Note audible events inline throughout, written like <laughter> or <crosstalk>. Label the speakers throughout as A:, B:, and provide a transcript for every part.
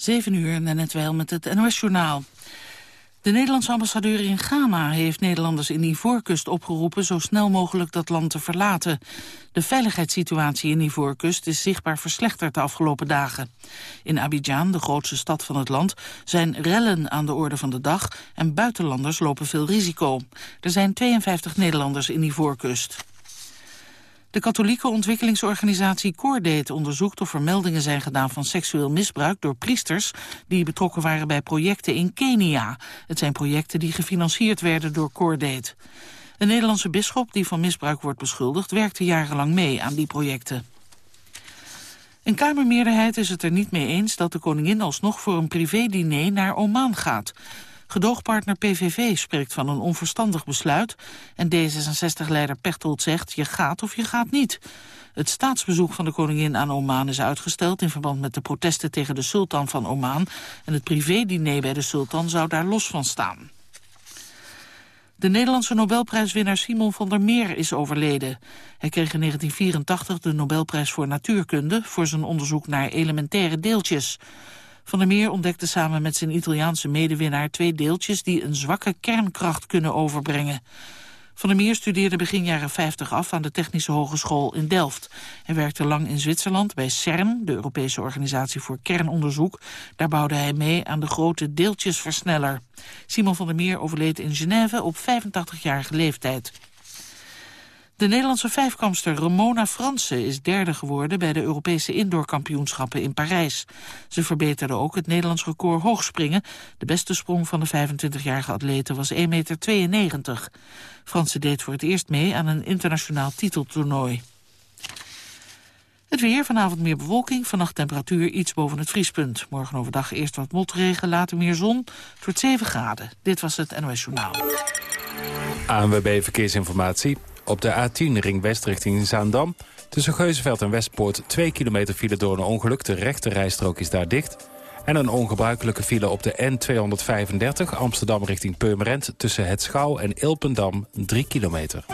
A: 7 uur net wel met het NOS-journaal. De Nederlandse ambassadeur in Ghana heeft Nederlanders in Ivoorkust opgeroepen zo snel mogelijk dat land te verlaten. De veiligheidssituatie in Ivoorkust is zichtbaar verslechterd de afgelopen dagen. In Abidjan, de grootste stad van het land, zijn rellen aan de orde van de dag en buitenlanders lopen veel risico. Er zijn 52 Nederlanders in Ivoorkust. De katholieke ontwikkelingsorganisatie Coordate onderzoekt of er meldingen zijn gedaan van seksueel misbruik door priesters die betrokken waren bij projecten in Kenia. Het zijn projecten die gefinancierd werden door Coordate. Een Nederlandse bisschop die van misbruik wordt beschuldigd werkte jarenlang mee aan die projecten. Een Kamermeerderheid is het er niet mee eens dat de koningin alsnog voor een privédiner naar Oman gaat. Gedoogpartner PVV spreekt van een onverstandig besluit... en D66-leider Pechtold zegt je gaat of je gaat niet. Het staatsbezoek van de koningin aan Oman is uitgesteld... in verband met de protesten tegen de sultan van Oman... en het privédiner bij de sultan zou daar los van staan. De Nederlandse Nobelprijswinnaar Simon van der Meer is overleden. Hij kreeg in 1984 de Nobelprijs voor natuurkunde... voor zijn onderzoek naar elementaire deeltjes. Van der Meer ontdekte samen met zijn Italiaanse medewinnaar twee deeltjes die een zwakke kernkracht kunnen overbrengen. Van der Meer studeerde begin jaren 50 af aan de Technische Hogeschool in Delft. Hij werkte lang in Zwitserland bij CERN, de Europese Organisatie voor Kernonderzoek. Daar bouwde hij mee aan de grote deeltjesversneller. Simon van der Meer overleed in Genève op 85-jarige leeftijd. De Nederlandse vijfkamster Ramona Fransen is derde geworden bij de Europese indoorkampioenschappen in Parijs. Ze verbeterde ook het Nederlands record hoogspringen. De beste sprong van de 25-jarige atlete was 1,92 meter. Fransen deed voor het eerst mee aan een internationaal titeltoernooi. Het weer, vanavond meer bewolking, vannacht temperatuur iets boven het vriespunt. Morgen overdag eerst wat motregen, later meer zon. Het wordt 7 graden. Dit was het NOS Journaal.
B: ANWB Verkeersinformatie. Op de A10 ring west richting Zaandam. Tussen Geuzenveld en Westpoort 2 kilometer file door een ongeluk. De rechte rijstrook is daar dicht. En een ongebruikelijke file op de N235 Amsterdam richting Purmerend... tussen Het Schouw en Ilpendam 3 kilometer.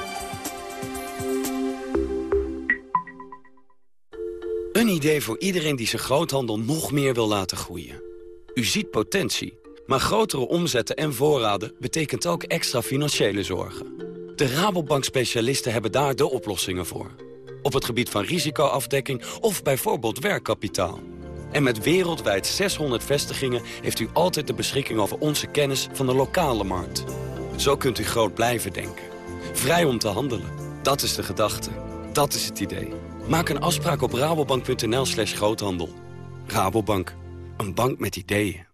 C: Een idee voor iedereen die zijn groothandel nog meer wil laten groeien. U ziet potentie, maar grotere omzetten en voorraden... betekent ook extra financiële zorgen. De Rabobank-specialisten hebben daar de oplossingen voor. Op het gebied van risicoafdekking of bijvoorbeeld werkkapitaal. En met wereldwijd 600 vestigingen heeft u altijd de beschikking over onze kennis van de lokale markt. Zo kunt u groot blijven denken. Vrij om te handelen. Dat is de gedachte. Dat is het idee. Maak een afspraak op rabobank.nl slash groothandel. Rabobank. Een bank met ideeën.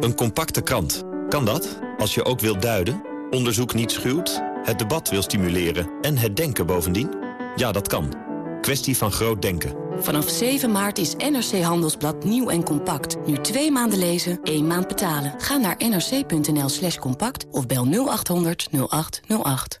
D: Een compacte krant. Kan dat? Als je ook wilt duiden? Onderzoek niet schuwt, het debat wil stimuleren en het denken bovendien? Ja, dat kan. Kwestie van groot denken.
E: Vanaf 7 maart is NRC Handelsblad nieuw en compact. Nu twee maanden lezen, één maand betalen. Ga naar nrc.nl slash compact of bel 0800 0808.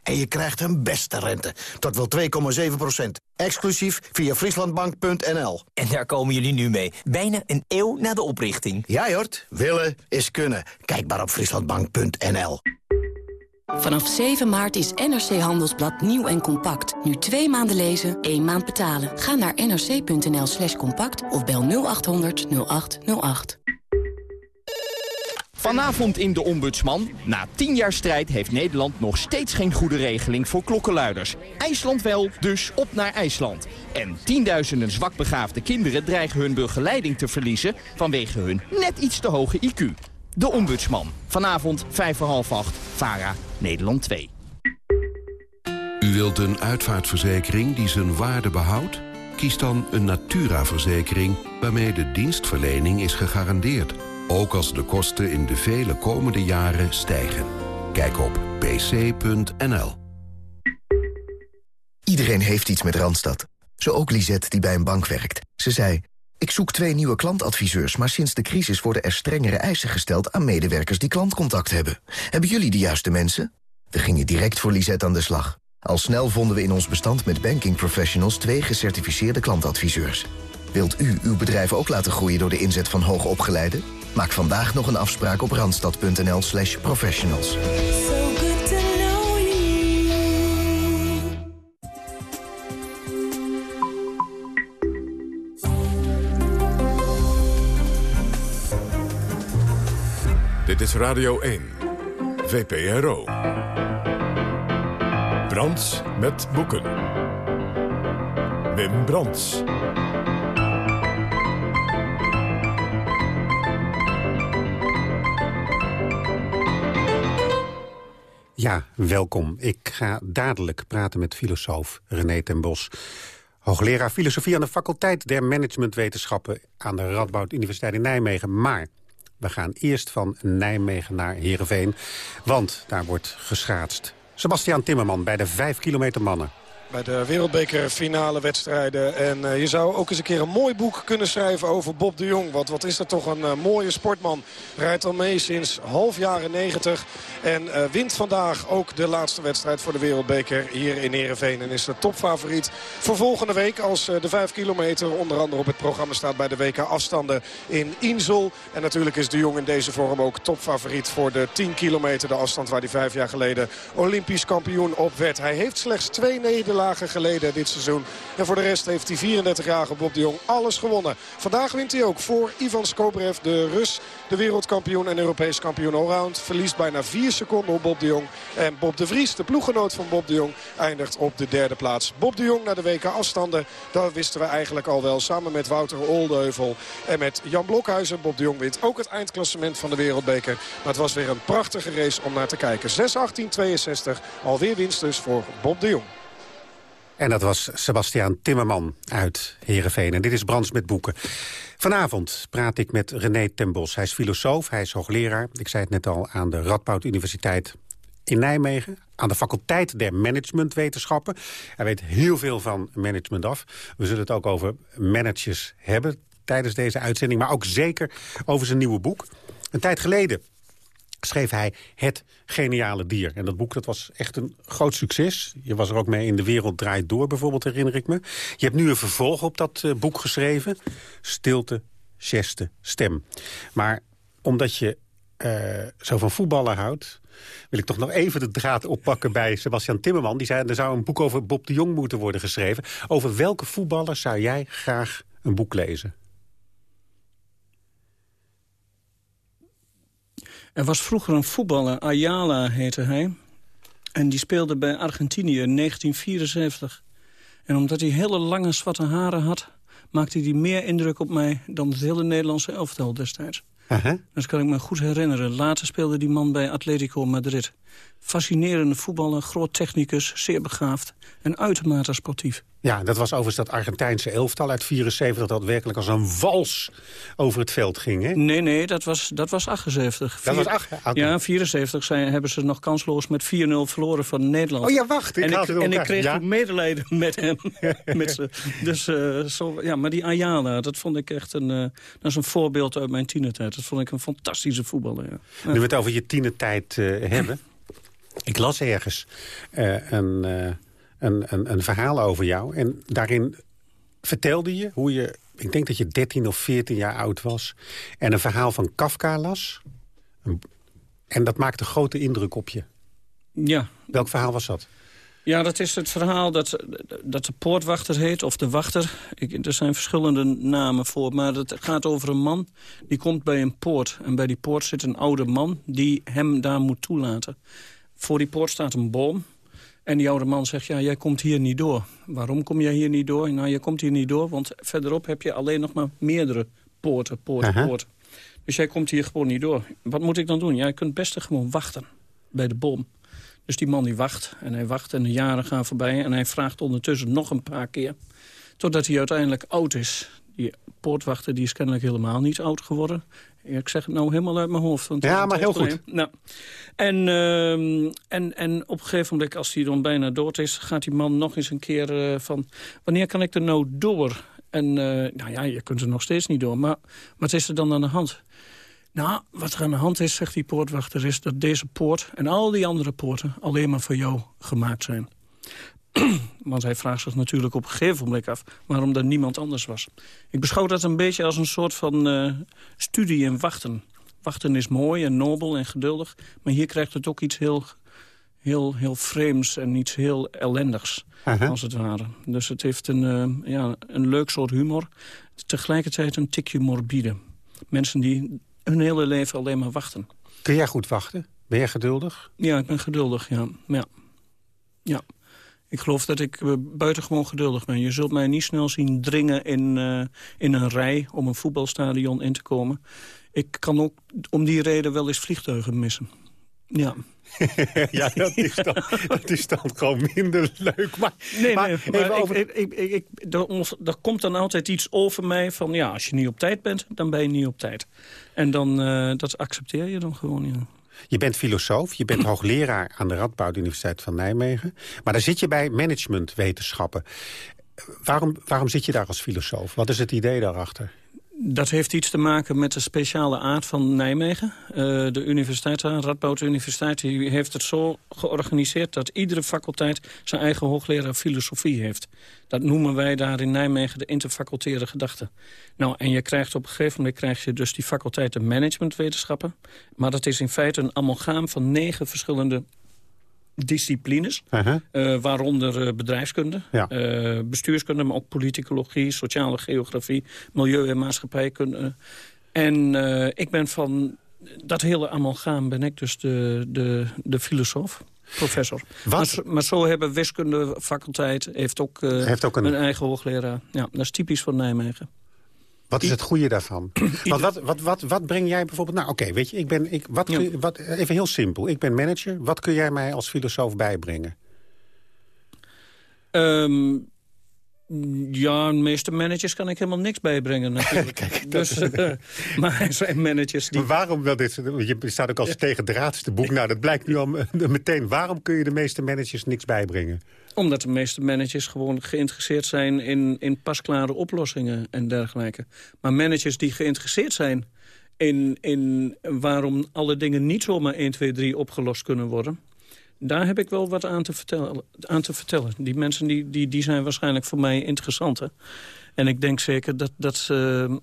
F: En je krijgt een beste rente. Tot wel 2,7 procent. Exclusief via frieslandbank.nl.
G: En daar komen jullie nu mee. Bijna een eeuw na de oprichting.
F: Ja, Jort. Willen is kunnen. Kijk maar op frieslandbank.nl.
E: Vanaf 7 maart is NRC Handelsblad nieuw en compact. Nu twee maanden lezen, één maand betalen. Ga naar nrc.nl slash compact of bel 0800 0808.
H: Vanavond in De Ombudsman. Na tien jaar strijd heeft Nederland nog steeds geen goede regeling voor klokkenluiders. IJsland wel, dus op naar IJsland. En tienduizenden zwakbegaafde kinderen dreigen hun begeleiding te verliezen... vanwege hun net iets te hoge IQ. De Ombudsman. Vanavond vijf voor half acht. VARA, Nederland 2.
I: U wilt een uitvaartverzekering die zijn waarde behoudt? Kies dan een Natura-verzekering waarmee de dienstverlening is gegarandeerd. Ook als de kosten in de vele komende jaren stijgen. Kijk op pc.nl.
J: Iedereen heeft iets met Randstad. Zo ook Lisette die bij een bank werkt. Ze zei, ik zoek twee nieuwe klantadviseurs... maar sinds de crisis worden er strengere eisen gesteld... aan medewerkers die klantcontact hebben. Hebben jullie de juiste mensen? We gingen direct voor Lisette aan de slag. Al snel vonden we in ons bestand met Banking Professionals... twee gecertificeerde klantadviseurs. Wilt u uw bedrijf ook laten groeien door de inzet van hoogopgeleiden? Maak vandaag nog een afspraak op randstad.nl slash professionals.
K: Dit is Radio 1, VPRO. Brands met boeken. Wim Brands.
L: Ja, welkom. Ik ga dadelijk praten met filosoof René ten Bos. Hoogleraar filosofie aan de faculteit der managementwetenschappen... aan de Radboud Universiteit in Nijmegen. Maar we gaan eerst van Nijmegen naar Heerenveen, want daar wordt geschaatst. Sebastiaan Timmerman bij de 5 kilometer mannen
M: bij de wereldbeker finale wedstrijden. En uh, je zou ook eens een keer een mooi boek kunnen schrijven over Bob de Jong. Want wat is dat toch een uh, mooie sportman. Rijdt al mee sinds half jaren 90. En uh, wint vandaag ook de laatste wedstrijd voor de wereldbeker hier in Ereveen. En is de topfavoriet voor volgende week. Als de 5 kilometer onder andere op het programma staat bij de WK afstanden in Insel. En natuurlijk is de Jong in deze vorm ook topfavoriet voor de 10 kilometer. De afstand waar hij vijf jaar geleden olympisch kampioen op werd. Hij heeft slechts twee nederlagen geleden dit seizoen. En voor de rest heeft die 34-jarige Bob de Jong alles gewonnen. Vandaag wint hij ook voor Ivan Skobrev, de Rus, de wereldkampioen en Europees kampioen allround. Verliest bijna 4 seconden op Bob de Jong. En Bob de Vries, de ploegenoot van Bob de Jong, eindigt op de derde plaats. Bob de Jong naar de WK afstanden, dat wisten we eigenlijk al wel. Samen met Wouter Oldeuvel en met Jan Blokhuizen. Bob de Jong wint ook het eindklassement van de wereldbeker. Maar het was weer een prachtige race om naar te kijken. 6-18-62, alweer winst dus voor Bob de Jong.
L: En dat was Sebastiaan Timmerman uit Heerenveen. En dit is Brands met Boeken. Vanavond praat ik met René ten Bos. Hij is filosoof, hij is hoogleraar. Ik zei het net al aan de Radboud Universiteit in Nijmegen. Aan de faculteit der managementwetenschappen. Hij weet heel veel van management af. We zullen het ook over managers hebben tijdens deze uitzending. Maar ook zeker over zijn nieuwe boek. Een tijd geleden schreef hij Het Geniale Dier. En dat boek dat was echt een groot succes. Je was er ook mee in De Wereld Draait Door, bijvoorbeeld, herinner ik me. Je hebt nu een vervolg op dat uh, boek geschreven. Stilte, geste, stem. Maar omdat je uh, zo van voetballen houdt... wil ik toch nog even de draad oppakken bij Sebastian Timmerman. Die zei, er zou een boek over Bob de Jong moeten worden geschreven. Over welke voetballer zou jij graag een boek lezen?
N: Er was vroeger een voetballer, Ayala heette hij. En die speelde bij Argentinië in 1974. En omdat hij hele lange zwarte haren had... maakte hij meer indruk op mij dan het hele Nederlandse elftal destijds. Uh -huh. Dat kan ik me goed herinneren. Later speelde die man bij Atletico Madrid. Fascinerende voetballer, groot technicus, zeer begaafd en uitermate sportief.
L: Ja, dat was overigens dat Argentijnse elftal uit 74... dat werkelijk als een wals over het veld ging, hè?
N: Nee, nee, dat was, dat was 78.
L: Dat was 8,
N: Ja, 74 zijn, hebben ze nog kansloos met 4-0 verloren van Nederland.
L: Oh ja, wacht. Ik
N: en,
L: ik,
N: en ik kreeg ja? medelijden <laughs> met hem. <laughs> met ze. Dus, uh, zo, ja, maar die Ayala, dat vond ik echt een, uh, dat is een voorbeeld uit mijn tienertijd. Dat vond ik een fantastische voetballer, ja.
L: Nu we het over je tienertijd uh, hebben... ik las ergens een een, een, een verhaal over jou. En daarin vertelde je hoe je, ik denk dat je 13 of 14 jaar oud was... en een verhaal van Kafka las. En dat maakte grote indruk op je.
N: Ja.
L: Welk verhaal was dat?
N: Ja, dat is het verhaal dat, dat de poortwachter heet, of de wachter. Ik, er zijn verschillende namen voor, maar het gaat over een man... die komt bij een poort. En bij die poort zit een oude man die hem daar moet toelaten. Voor die poort staat een boom. En die oude man zegt, ja, jij komt hier niet door. Waarom kom jij hier niet door? Nou, je komt hier niet door, want verderop heb je alleen nog maar meerdere poorten, poorten, uh poorten. Dus jij komt hier gewoon niet door. Wat moet ik dan doen? Jij ja, kunt best gewoon wachten bij de bom. Dus die man die wacht en hij wacht en de jaren gaan voorbij... en hij vraagt ondertussen nog een paar keer. Totdat hij uiteindelijk oud is. Die poortwachter die is kennelijk helemaal niet oud geworden. Ik zeg het nou helemaal uit mijn hoofd. Want
L: ja, maar heel goed.
N: Nou, en, uh, en, en op een gegeven moment, als hij dan bijna dood is... gaat die man nog eens een keer uh, van... wanneer kan ik er nou door? En uh, nou ja, je kunt er nog steeds niet door. Maar wat is er dan aan de hand? Nou, wat er aan de hand is, zegt die poortwachter... is dat deze poort en al die andere poorten alleen maar voor jou gemaakt zijn. <clears throat> Want hij vraagt zich natuurlijk op een gegeven moment af... waarom er niemand anders was. Ik beschouw dat een beetje als een soort van uh, studie in wachten. Wachten is mooi en nobel en geduldig. Maar hier krijgt het ook iets heel, heel, heel vreemds en iets heel ellendigs. Uh Als het ware. Dus het heeft een, uh, ja, een leuk soort humor. Tegelijkertijd een tikje morbide. Mensen die hun hele leven alleen maar wachten.
L: Kun jij goed wachten? Ben jij geduldig?
N: Ja, ik ben geduldig, ja. ja. ja. Ik geloof dat ik uh, buitengewoon geduldig ben. Je zult mij niet snel zien dringen in, uh, in een rij om een voetbalstadion in te komen. Ik kan ook om die reden wel eens vliegtuigen missen. Ja. <laughs>
L: ja, dat is, dan, dat is dan gewoon minder leuk. Maar,
N: nee, maar, nee, maar ik, ik, ik, ik, er, er, komt dan altijd iets over mij van... ja, als je niet op tijd bent, dan ben je niet op tijd. En dan, uh, dat accepteer je dan gewoon, ja.
L: Je bent filosoof, je bent <clears throat> hoogleraar aan de Radboud Universiteit van Nijmegen. Maar daar zit je bij managementwetenschappen. Waarom, waarom zit je daar als filosoof? Wat is het idee daarachter?
N: Dat heeft iets te maken met de speciale aard van Nijmegen. Uh, de universiteit, Radboud Universiteit, die heeft het zo georganiseerd... dat iedere faculteit zijn eigen hoogleraar filosofie heeft. Dat noemen wij daar in Nijmegen de interfacultaire gedachte. Nou, en je krijgt op een gegeven moment krijg je dus die faculteiten managementwetenschappen. Maar dat is in feite een amalgaam van negen verschillende disciplines, uh -huh. uh, waaronder uh, bedrijfskunde, ja. uh, bestuurskunde, maar ook politicologie, sociale geografie, milieu- en maatschappijkunde. En ik ben van dat hele amalgaam ben ik dus de, de, de filosoof. Professor. Maar, maar, zo hebben wiskundefaculteit heeft ook, heeft ook een... een eigen hoogleraar. Ja, dat is typisch voor Nijmegen.
L: Wat is het goede daarvan? <clears throat> Want wat, wat, wat, wat breng jij bijvoorbeeld... Nou, oké, weet je, ik ben, ik, wat, wat, even heel simpel. Ik ben manager. Wat kun jij mij als filosoof bijbrengen?
N: Um, ja, de meeste managers kan ik helemaal niks bijbrengen natuurlijk. <laughs> Kijk, dus, uh, <laughs> maar er zijn managers die...
L: Maar waarom wel dit? Je staat ook als tegendraadste boek. Nou, dat blijkt nu al <laughs> meteen. Waarom kun je de meeste managers niks bijbrengen?
N: Omdat de meeste managers gewoon geïnteresseerd zijn in, in pasklare oplossingen en dergelijke. Maar managers die geïnteresseerd zijn in, in waarom alle dingen niet zomaar 1, 2, 3 opgelost kunnen worden... daar heb ik wel wat aan te vertellen. Aan te vertellen. Die mensen die, die, die zijn waarschijnlijk voor mij interessanter. En ik denk zeker dat, dat uh,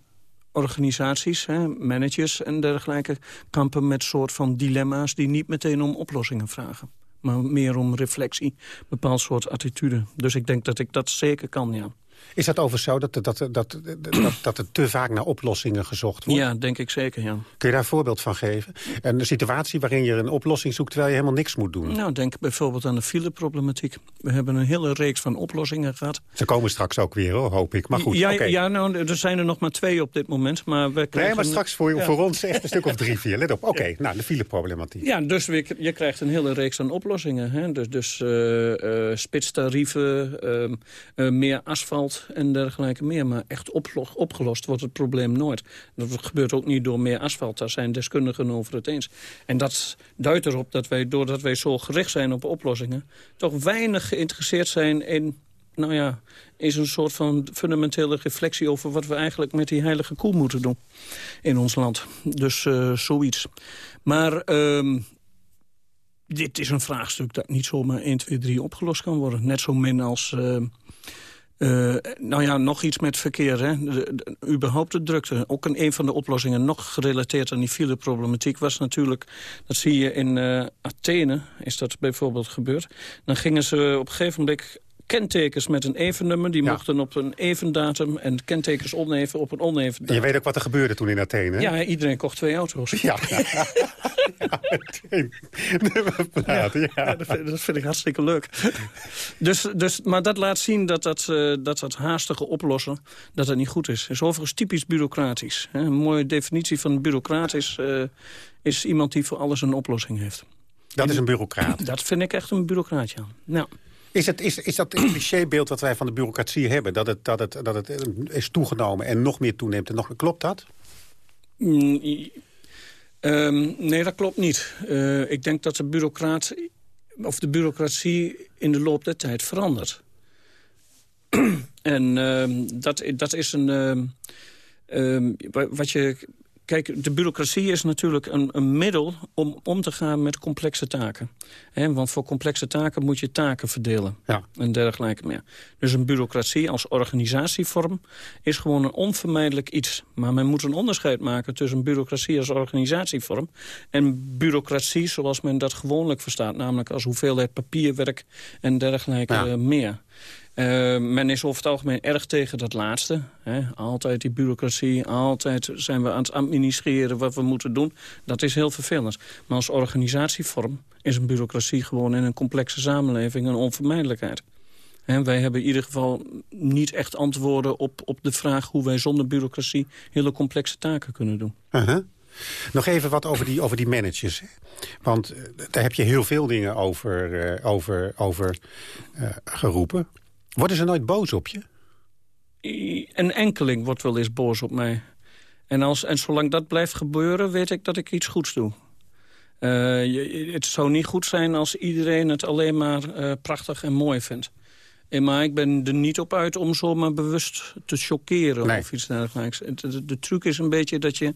N: organisaties, hè, managers en dergelijke... kampen met soort van dilemma's die niet meteen om oplossingen vragen maar meer om reflectie, bepaald soort attitude. Dus ik denk dat ik dat zeker kan, ja.
L: Is dat over zo dat, dat, dat, dat, dat er te vaak naar oplossingen gezocht wordt?
N: Ja, denk ik zeker, ja.
L: Kun je daar een voorbeeld van geven? Een situatie waarin je een oplossing zoekt terwijl je helemaal niks moet doen?
N: Nou, denk bijvoorbeeld aan de fileproblematiek. We hebben een hele reeks van oplossingen gehad.
L: Ze komen straks ook weer, hoor, hoop ik. Maar goed,
N: ja,
L: okay.
N: ja, nou, er zijn er nog maar twee op dit moment. Maar we
L: krijgen... Nee, maar straks voor, ja. voor ons echt een stuk of drie, vier. Let op. Oké, okay, nou, de fileproblematiek.
N: Ja, dus we, je krijgt een hele reeks aan oplossingen. Hè? Dus, dus uh, uh, spitstarieven, uh, meer asfalt en dergelijke meer. Maar echt opgelost wordt het probleem nooit. Dat gebeurt ook niet door meer asfalt. Daar zijn deskundigen over het eens. En dat duidt erop dat wij, doordat wij zo gericht zijn op oplossingen... toch weinig geïnteresseerd zijn in nou ja, is een soort van fundamentele reflectie over wat we eigenlijk met die heilige koe moeten doen in ons land. Dus uh, zoiets. Maar uh, dit is een vraagstuk dat niet zomaar 1, 2, 3 opgelost kan worden. Net zo min als... Uh, uh, nou ja, nog iets met verkeer. Hè. De, überhaupt de drukte. Ook een, een van de oplossingen, nog gerelateerd aan die fileproblematiek... was natuurlijk, dat zie je in uh, Athene, is dat bijvoorbeeld gebeurd. Dan gingen ze op een gegeven moment kentekens met een even nummer. Die ja. mochten op een even datum en kentekens oneven op een oneven datum.
L: Je weet ook wat er gebeurde toen in Athene.
N: Ja, iedereen kocht twee auto's.
L: Ja, <laughs> ja.
N: ja, ja. ja dat, vind, dat, vind, ik hartstikke leuk. dus, dus, maar dat laat zien dat dat, uh, dat, dat haastige oplossen dat dat niet goed is. Het is overigens typisch bureaucratisch. Hè. Een mooie definitie van bureaucraat is, uh, is iemand die voor alles een oplossing heeft.
L: Dat is een bureaucraat?
N: Dat vind ik echt een bureaucraat, ja. Nou.
L: Is, het, is, is dat een clichébeeld wat wij van de bureaucratie hebben? Dat het, dat, het, dat het is toegenomen en nog meer toeneemt? En nog, klopt dat?
N: Mm, um, nee, dat klopt niet. Uh, ik denk dat de, bureaucraat, of de bureaucratie in de loop der tijd verandert. <clears throat> en uh, dat, dat is een... Uh, wat je kijk, de bureaucratie is natuurlijk een, een, middel om om te gaan met complexe taken. want voor complexe taken moet je taken verdelen ja. en dergelijke meer. Dus een bureaucratie als organisatievorm is gewoon een onvermijdelijk iets. Maar men moet een onderscheid maken tussen bureaucratie als organisatievorm... en bureaucratie zoals men dat gewoonlijk verstaat. Namelijk als hoeveelheid papierwerk en dergelijke meer. Uh, men is over het algemeen erg tegen dat laatste. Hè. Altijd die bureaucratie, altijd zijn we aan het administreren wat we moeten doen. Dat is heel vervelend. Maar als organisatievorm is een bureaucratie gewoon in een complexe samenleving een onvermijdelijkheid. En wij hebben in ieder geval niet echt antwoorden op, op de vraag... hoe wij zonder bureaucratie hele complexe taken kunnen doen.
L: Uh Nog even wat over die, over die managers. Want uh, daar heb je heel veel dingen over, uh, over, over geroepen. Worden ze nooit boos op je?
N: Een enkeling wordt wel eens boos op mij. En, als, en zolang dat blijft gebeuren, weet ik dat ik iets goeds doe. Uh, je, het zou niet goed zijn als iedereen het alleen maar uh, prachtig en mooi vindt. En maar ik ben er niet op uit om zomaar bewust te chockeren nee. of iets dergelijks. De, de, de, truc is een beetje dat je,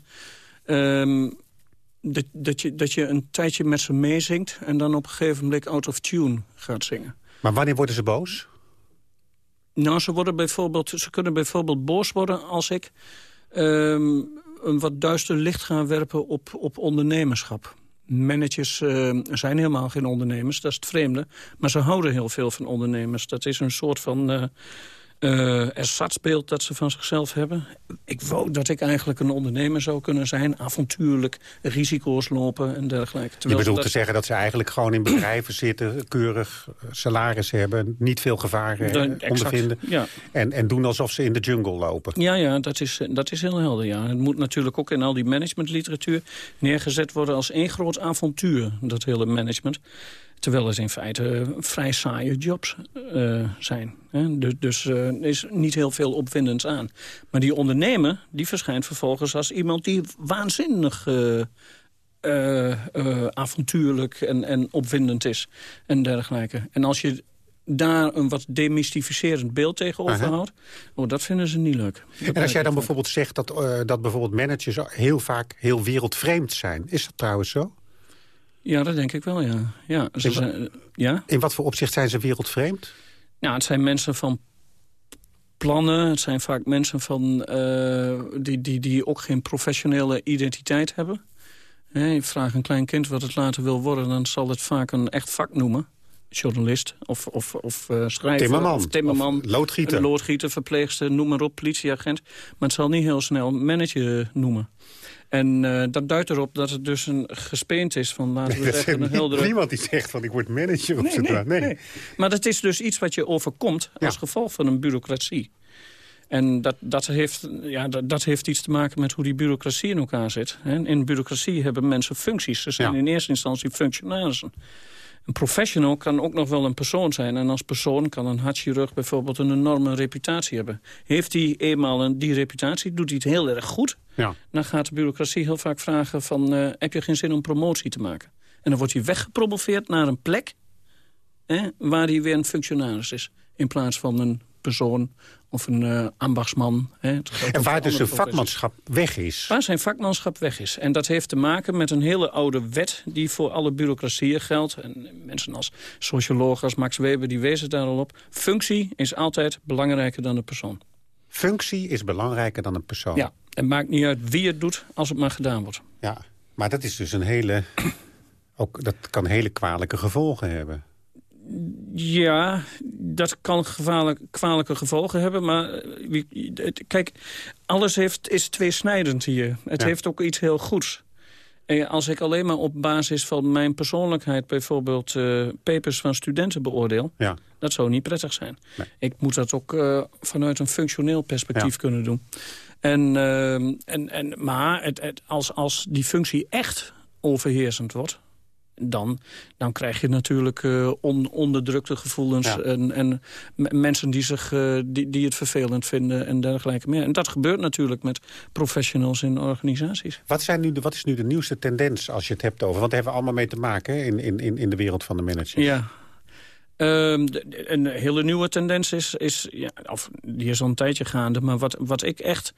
N: um, dat, dat, je, dat je een tijdje met ze meezingt... en dan op een gegeven moment out of tune gaat zingen.
L: Maar wanneer worden ze boos?
N: Nou, ze, worden bijvoorbeeld, ze kunnen bijvoorbeeld boos worden als ik um, een wat duister licht ga werpen op, op ondernemerschap. Managers uh, zijn helemaal geen ondernemers, dat is het vreemde. Maar ze houden heel veel van ondernemers. Dat is een soort van... Uh, uh, ersatsbeeld dat ze van zichzelf hebben. Ik wou dat ik eigenlijk een ondernemer zou kunnen zijn. Avontuurlijk, risico's lopen en dergelijke.
L: Terwijl je bedoelt te zeggen dat ze eigenlijk gewoon in bedrijven zitten... keurig salaris hebben, niet veel gevaren de, ondervinden... Ja. En, en doen alsof ze in de jungle lopen.
N: Ja, ja dat, is, dat is heel helder. Ja. Het moet natuurlijk ook in al die managementliteratuur... neergezet worden als één groot avontuur, dat hele management. Terwijl het in feite vrij saaie jobs uh, zijn. Hè? Dus, dus uh, er is niet heel veel opwindends aan. Maar die ondernemer die verschijnt vervolgens als iemand die waanzinnig... Avontuurlijk en, en opwindend is en dergelijke. En als je daar een wat demystificerend beeld tegenover houdt... Oh, dat vinden ze niet leuk.
L: Dat en als jij dan bijvoorbeeld zegt dat, dat bijvoorbeeld managers... heel vaak heel wereldvreemd zijn, is dat trouwens zo?
N: Ja, dat denk ik wel, ja. ja,
L: in, zijn, ja? in wat voor opzicht zijn ze wereldvreemd?
N: Nou, het zijn mensen van plannen. Het zijn vaak mensen van, uh, die, die, die ook geen professionele identiteit hebben. je vraagt een klein kind wat het later wil worden... dan zal het vaak een echt vak noemen. Journalist of, of, of uh, schrijver.
L: Timmerman.
N: Of timmerman.
L: Of loodgieter.
N: Loodgieter, verpleegster, noem maar op, politieagent. Maar het zal niet heel snel manager noemen. En uh, dat duidt erop dat het dus een gespeend is van laten we <laughs> zeggen een <laughs> heldere...
L: Niemand die zegt van ik word manager of
N: nee, nee, nee, Maar dat is dus iets wat je overkomt als gevolg van een bureaucratie. En dat, dat, heeft, ja, dat, dat, heeft iets te maken met hoe die bureaucratie in elkaar zit. In bureaucratie hebben mensen functies. Ze zijn in eerste instantie functionarissen. Een professional kan ook nog wel een persoon zijn. En als persoon kan een hartchirurg bijvoorbeeld een enorme reputatie hebben. Heeft hij eenmaal een, die reputatie, doet hij het heel erg goed... Ja. dan gaat de bureaucratie heel vaak vragen van... Uh, heb je geen zin om promotie te maken? En dan wordt hij weggepromoveerd naar een plek... Hè, waar hij weer een functionaris is. In plaats van een persoon of een uh, ambachtsman. Hè,
L: en waar dus zijn vakmanschap weg is.
N: Waar zijn vakmanschap weg is. En dat heeft te maken met een hele oude wet die voor alle bureaucratieën geldt. En mensen als socioloog, als Max Weber, die wezen daar al op. Functie is altijd belangrijker dan de persoon.
L: Functie is belangrijker dan een persoon?
N: Ja, en maakt niet uit wie het doet als het maar gedaan wordt.
L: Ja, maar dat is dus een hele... Ook, dat kan hele kwalijke gevolgen hebben.
N: Ja, dat kan gevaarlijk, kwalijke gevolgen hebben. Maar eh, kijk, alles heeft, is tweesnijdend hier. Het heeft ook iets heel goeds. En als ik alleen maar op basis van mijn persoonlijkheid... bijvoorbeeld uh, papers van studenten beoordeel... Ja. dat zou niet prettig zijn. Ik moet dat ook uh, vanuit een functioneel perspectief kunnen doen. En, uh, en, en, maar het, het, als, als die functie echt overheersend wordt dan, dan krijg je natuurlijk uh, on, onderdrukte gevoelens... en, en mensen die, zich, uh, die, die het vervelend vinden en dergelijke meer. En dat gebeurt natuurlijk met professionals in organisaties.
L: Wat, zijn nu de, wat is nu de nieuwste tendens als je het hebt over... want daar hebben we allemaal mee te maken in, in, in de wereld van de managers.
N: Ja, Ehm, een hele nieuwe tendens is, is ja, of die is al een tijdje gaande... maar wat, wat ik echt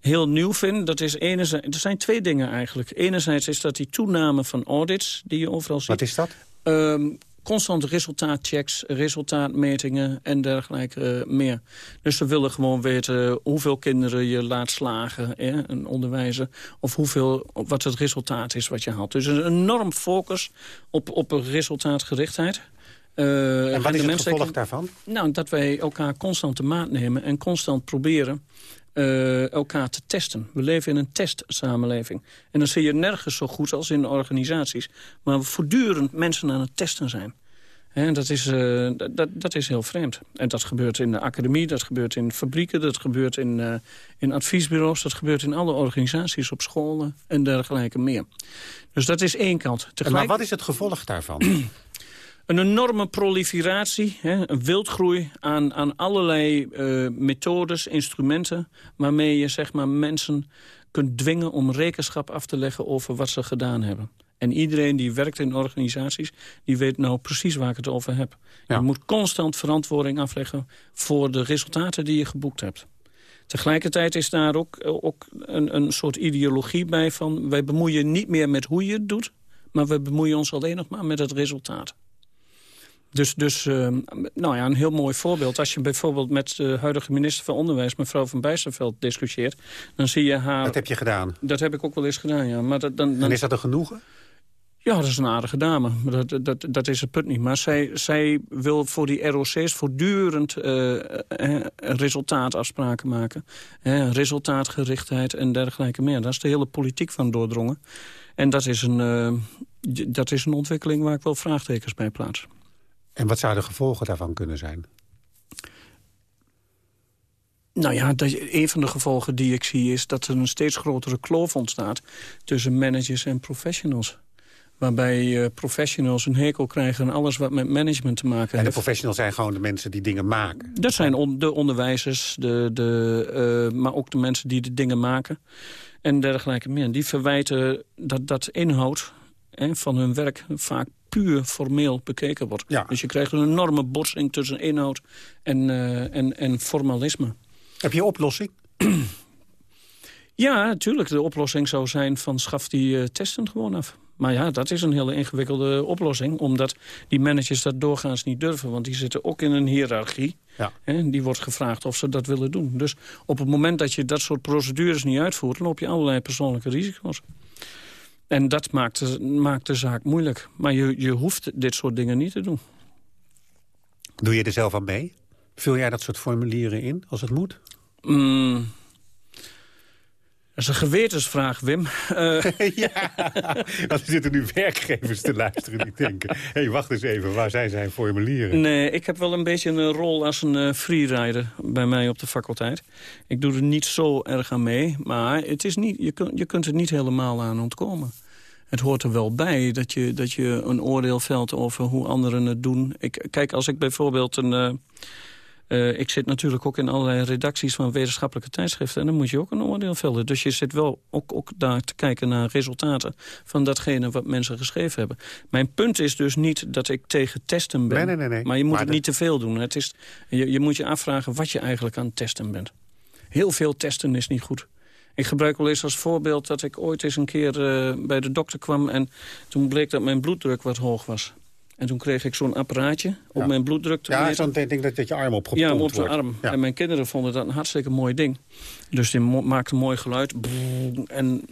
N: heel nieuw vind, dat is enerzijds... er zijn twee dingen eigenlijk. Enerzijds is dat die toename van audits die je overal ziet.
L: Wat is dat?
N: Um, constant resultaatchecks, resultaatmetingen en dergelijke uh, meer. Dus we willen gewoon weten hoeveel kinderen je laat slagen hè, en onderwijzen... of hoeveel, wat het resultaat is wat je haalt. Dus een enorm focus op, op resultaatgerichtheid...
L: Uh, en wat is het gevolg daarvan?
N: Nou, dat wij elkaar constant de maat nemen en constant proberen uh, elkaar te testen. We leven in een testsamenleving. En dan zie je nergens zo goed als in organisaties. Maar we voortdurend mensen aan het testen zijn. En dat, is, uh, dat, dat is heel vreemd. En dat gebeurt in de academie, dat gebeurt in fabrieken... dat gebeurt in, uh, in adviesbureaus, dat gebeurt in alle organisaties... op scholen en dergelijke meer. Dus dat is één kant.
L: Tegelijk... Maar wat is het gevolg daarvan?
N: Een enorme proliferatie, hè, een wildgroei aan, aan allerlei uh, methodes, instrumenten... waarmee je zeg maar, mensen kunt dwingen om rekenschap af te leggen over wat ze gedaan hebben. En iedereen die werkt in organisaties, die weet nou precies waar ik het over heb. Ja. Je moet constant verantwoording afleggen voor de resultaten die je geboekt hebt. Tegelijkertijd is daar ook, ook een, een soort ideologie bij van... wij bemoeien niet meer met hoe je het doet... maar we bemoeien ons alleen nog maar met het resultaat. Dus, dus uh, nou ja, een heel mooi voorbeeld. Als je bijvoorbeeld met de huidige minister van Onderwijs... mevrouw van Bijsterveld discussieert, dan zie je haar...
L: Dat heb je gedaan?
N: Dat heb ik ook wel eens gedaan, ja. Maar dat, dan, dan...
L: En is dat een genoegen?
N: Ja, dat is een aardige dame. Dat, dat, dat is het punt niet. Maar zij, zij wil voor die ROC's voortdurend uh, resultaatafspraken maken. Resultaatgerichtheid en dergelijke meer. Daar is de hele politiek van doordrongen. En dat is een, uh, dat is een ontwikkeling waar ik wel vraagtekens bij plaats.
L: En wat zouden de gevolgen daarvan kunnen zijn?
N: Nou ja, een van de gevolgen die ik zie is dat er een steeds grotere kloof ontstaat... tussen managers en professionals. Waarbij uh, professionals een hekel krijgen aan alles wat met management te maken heeft.
L: En de professionals zijn gewoon de mensen die dingen maken?
N: Dat zijn on de onderwijzers, de, de, uh, maar ook de mensen die de dingen maken. En dergelijke meer. Die verwijten dat, dat inhoud hè, van hun werk vaak puur formeel bekeken wordt. Ja. Dus je krijgt een enorme botsing tussen inhoud en, uh, en, en formalisme.
L: Heb je oplossing? <clears throat>
N: ja, natuurlijk. De oplossing zou zijn van schaf die uh, testen gewoon af. Maar ja, dat is een hele ingewikkelde oplossing. Omdat die managers dat doorgaans niet durven. Want die zitten ook in een hiërarchie. Ja. En die wordt gevraagd of ze dat willen doen. Dus op het moment dat je dat soort procedures niet uitvoert... dan loop je allerlei persoonlijke risico's. En dat maakt de, maakt de zaak moeilijk. Maar je, je hoeft dit soort dingen niet te doen.
L: Doe je er zelf aan mee? Vul jij dat soort formulieren in, als het moet?
N: Mm. Dat is een gewetensvraag, Wim. Uh... <laughs>
L: ja, want er zitten nu werkgevers te luisteren die denken... hé, hey, wacht eens even, waar zijn zijn formulieren?
N: Nee, ik heb wel een beetje een rol als een uh, freerider bij mij op de faculteit. Ik doe er niet zo erg aan mee, maar het is niet, je, kun, je kunt er niet helemaal aan ontkomen het hoort er wel bij dat je, dat je een oordeel velt over hoe anderen het doen. Ik, kijk, als ik bijvoorbeeld een... Uh, uh, ik zit natuurlijk ook in allerlei redacties van wetenschappelijke tijdschriften... en dan moet je ook een oordeel vellen. Dus je zit wel ook, ook daar te kijken naar resultaten... van datgene wat mensen geschreven hebben. Mijn punt is dus niet dat ik tegen testen ben.
L: Nee, nee, nee,
N: maar je moet het niet te veel doen. Het is, je, je moet je afvragen wat je eigenlijk aan het testen bent. Heel veel testen is niet goed. Ik gebruik wel eens als voorbeeld dat ik ooit eens een keer uh, bij de dokter kwam... en toen bleek dat mijn bloeddruk wat hoog was. En toen kreeg ik zo'n apparaatje op mijn bloeddruk te
L: Ja, zo'n ding dat, dat je arm opgepompt
N: Ja, op de arm. Ja. En mijn kinderen vonden dat een hartstikke mooi ding. Dus die maakte een mooi geluid. En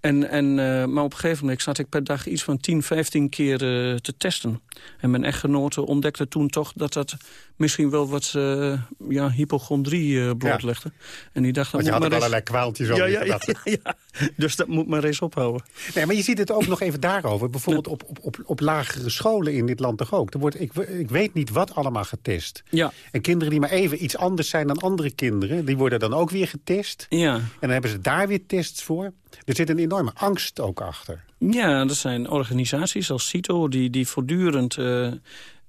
N: en, en, uh, maar op een gegeven moment zat ik per dag iets van 10, 15 keer uh, te testen. En mijn echtgenote ontdekte toen toch dat dat misschien wel wat uh, ja, hypochondrie blootlegde. Ja. En die dacht,
L: Want je had ook allerlei kwaaltjes
N: ja, ja, <laughs> ja, ja, Dus dat moet maar eens ophouden.
L: Nee, maar je ziet het ook nog even daarover. Bijvoorbeeld op, op, op, op lagere scholen in dit land toch ook. Er wordt, ik, ik weet niet wat allemaal getest.
N: Ja.
L: En kinderen die maar even iets anders zijn dan andere kinderen... die worden dan ook weer getest.
N: Ja.
L: En dan hebben ze daar weer tests voor. Er zit een enorme angst ook achter.
N: Ja, er zijn organisaties als CITO die, die voortdurend uh,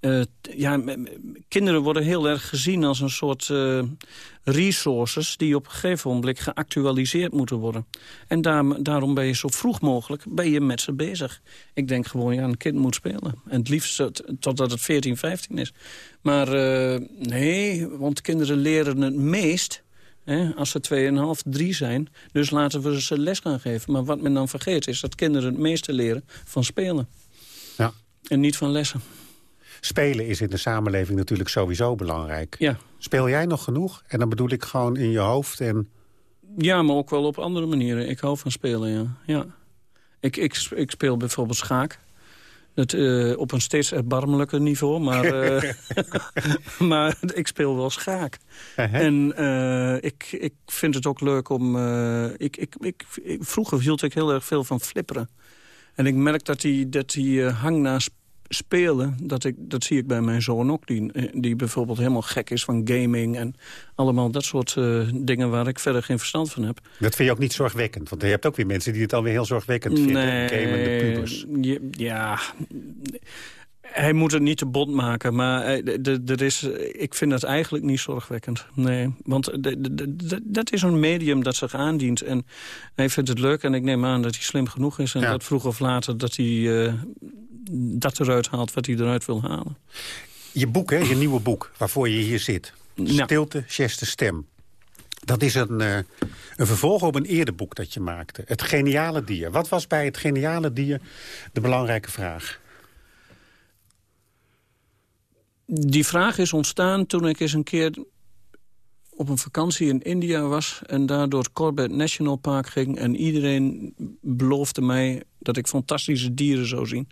N: Uh, ja, kinderen worden heel erg gezien als een soort uh, resources... die op een gegeven moment geactualiseerd moeten worden. En daar, daarom ben je zo vroeg mogelijk ben je met ze bezig. Ik denk gewoon, ja, een kind moet spelen. En het liefst totdat het 14, 15 is. Maar nee, want kinderen leren het meest... Hè, als ze 2,5, 3 zijn. Dus laten we ze les gaan geven. Maar wat men dan vergeet is dat kinderen het meeste leren van spelen.
L: Ja.
N: En niet van lessen.
L: Spelen is in de samenleving natuurlijk sowieso belangrijk.
N: Ja.
L: Speel jij nog genoeg? En dan bedoel ik gewoon in je hoofd en...
N: Ja, maar ook wel op andere manieren. Ik hou van spelen, ja. ja. Ik, ik, ik speel bijvoorbeeld schaak. Het, uh, op een steeds erbarmelijker niveau, maar, uh, <laughs> <laughs> maar ik speel wel schaak. Uh -huh. En uh, ik, ik vind het ook leuk om... Ik, ik, ik, vroeger hield ik heel erg veel van flipperen. En ik merk dat die, dat die hang naar spelen, dat, ik, dat zie ik bij mijn zoon ook. Die, die bijvoorbeeld helemaal gek is van gaming en allemaal dat soort uh, dingen waar ik verder geen verstand van heb.
L: Dat vind je ook niet zorgwekkend? Want je hebt ook weer mensen die het alweer heel zorgwekkend vinden.
N: Nee,
L: gamende pubers.
N: Ja, hij moet het niet te bot maken, maar er is, ik vind dat eigenlijk niet zorgwekkend. Nee, want dat is een medium dat zich aandient. En hij vindt het leuk en ik neem aan dat hij slim genoeg is. En
L: Ja.
N: dat vroeg of later dat hij eh, dat eruit haalt wat hij eruit wil halen.
L: Je boek, hè, je nieuwe boek, waarvoor je hier zit. Stilte, geste, stem. Dat is een, eh, een vervolg op een eerder boek dat je maakte. Het geniale dier. Wat was bij het geniale dier de belangrijke vraag?
N: Die vraag is ontstaan toen ik eens een keer op een vakantie in India was... en daar door het Corbett National Park ging... en iedereen beloofde mij dat ik fantastische dieren zou zien.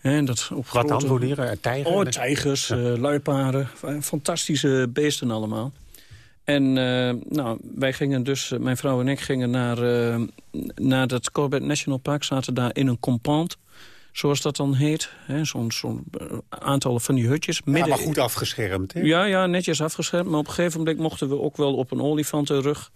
N: En dat op
L: Uh-huh. Wat dan voor dieren? Eh, Tijgers?
N: Oh, tijgers, eh, luipaarden, fantastische beesten allemaal. En eh, nou, wij gingen dus, eh, mijn vrouw en ik gingen naar, naar dat Corbett National Park. Zaten daar in een compound, zoals dat dan heet. Zo'n zo'n eh, aantal van die hutjes.
L: Ja, maar goed afgeschermd, hè?
N: Ja, ja, netjes afgeschermd. Maar op een gegeven moment mochten we ook wel op een olifantenrug.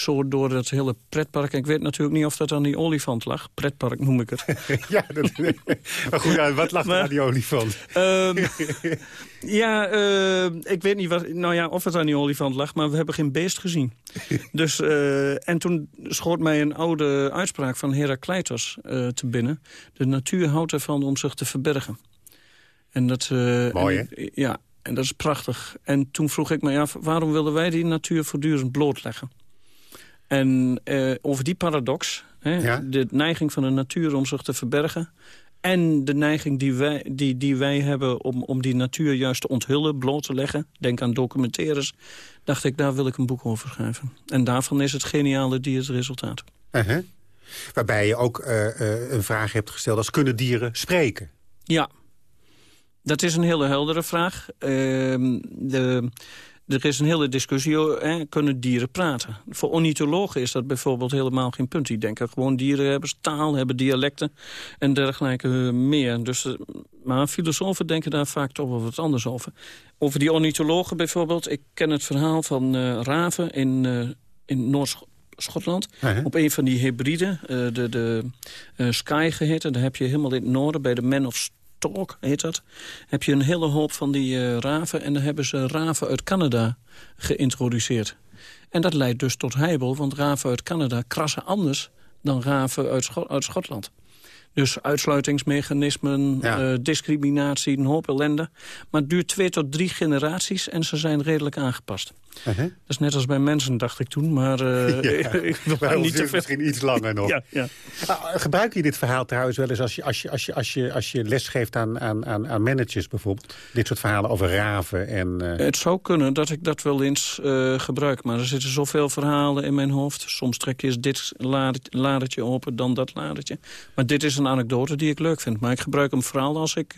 N: Zo door het hele pretpark. En ik weet natuurlijk niet of dat aan die olifant lag. Pretpark noem ik het. <laughs>
L: ja, dat, <laughs> maar goed, ja, wat lag aan die olifant?
N: Ehm, <laughs> ja, eh, ik weet niet wat, nou ja, of het aan die olifant lag, maar we hebben geen beest gezien. dus, eh, en toen schoot mij een oude uitspraak van Heraclitus eh, te binnen. De natuur houdt ervan om zich te verbergen. En dat, eh,
L: Mooi,
N: en- Ja, en dat is prachtig. En toen vroeg ik me af, waarom willen wij die natuur voortdurend blootleggen? En eh, over die paradox, hè, de neiging van de natuur om zich te verbergen... en de neiging die wij, die, die wij hebben om, om die natuur juist te onthullen, bloot te leggen... denk aan documentaires, dacht ik, daar wil ik een boek over schrijven. En daarvan is het geniale dier het resultaat.
L: Uh-huh. Waarbij je ook eh, eh, een vraag hebt gesteld als kunnen dieren spreken?
N: Ja, dat is een hele heldere vraag. Ehm, de, er is een hele discussie, hè, kunnen dieren praten? Voor ornithologen is dat bijvoorbeeld helemaal geen punt. Die denken gewoon dieren hebben taal, hebben dialecten en dergelijke meer. Dus, eh, maar filosofen denken daar vaak toch wel wat anders over. Over die ornithologen bijvoorbeeld. Ik ken het verhaal van eh, raven in, eh, in Noord-Schotland. Op een van die hybriden, eh, de, de eh, Sky geheten. Daar heb je helemaal in het noorden bij de Man of Stork heet dat. Heb je een hele hoop van die eh, raven. En dan hebben ze raven uit Canada geïntroduceerd. En dat leidt dus tot heibel, want raven uit Canada krassen anders dan raven uit, Scho- uit Schotland. Dus uitsluitingsmechanismen, eh, discriminatie, een hoop ellende. Maar het duurt twee tot drie generaties en ze zijn redelijk aangepast.
L: Uh-huh.
N: Dat is net als bij mensen, dacht ik toen. Maar eh, <laughs> <laughs>
L: Ja,
N: ik wil niet te
L: misschien iets langer nog. <laughs>
N: Ja, ja.
L: Ah, gebruik je dit verhaal trouwens wel eens als je, als je, als je, als je, als je les geeft aan, aan, aan, aan managers bijvoorbeeld? Dit soort verhalen over raven en... eh,
N: Het zou kunnen dat ik dat wel eens eh, gebruik. Maar er zitten zoveel verhalen in mijn hoofd. Soms trek je eens dit lader- ladertje open, dan dat ladertje. Maar dit is een anekdote die ik leuk vind. Maar ik gebruik hem vooral als ik,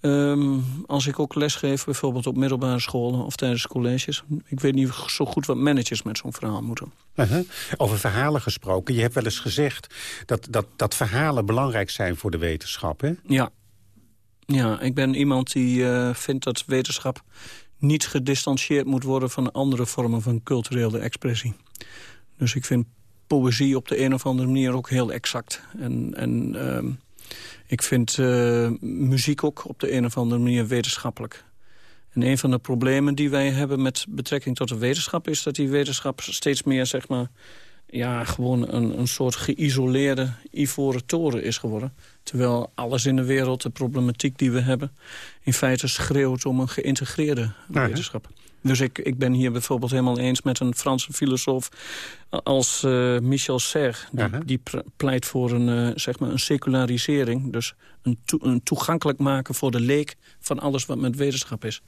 N: eh, ehm, als ik ook lesgeef... bijvoorbeeld op middelbare scholen of tijdens colleges. Ik weet niet zo goed wat managers met zo'n verhaal moeten.
L: uh-huh. Over verhalen gesproken. Je hebt wel eens gezegd dat, dat, dat verhalen belangrijk zijn voor de wetenschap. Hè?
N: Ja. Ja, ik ben iemand die eh, vindt dat wetenschap niet gedistanceerd moet worden van andere vormen van culturele expressie. Dus ik vind poëzie op de een of andere manier ook heel exact. En, en ehm, Ik vind uh, muziek ook op de een of andere manier wetenschappelijk. En een van de problemen die wij hebben met betrekking tot de wetenschap... is dat die wetenschap steeds meer, zeg maar... ja, gewoon een, een soort geïsoleerde ivoren toren is geworden. Terwijl alles in de wereld, de problematiek die we hebben... in feite schreeuwt om een geïntegreerde wetenschap. Dus ik, ik ben hier bijvoorbeeld helemaal eens met een Franse filosoof als uh, Michel Serre. Die, die, pleit voor een, uh, zeg maar een secularisering. Dus een, een, toegankelijk maken voor de leek van alles wat met wetenschap is.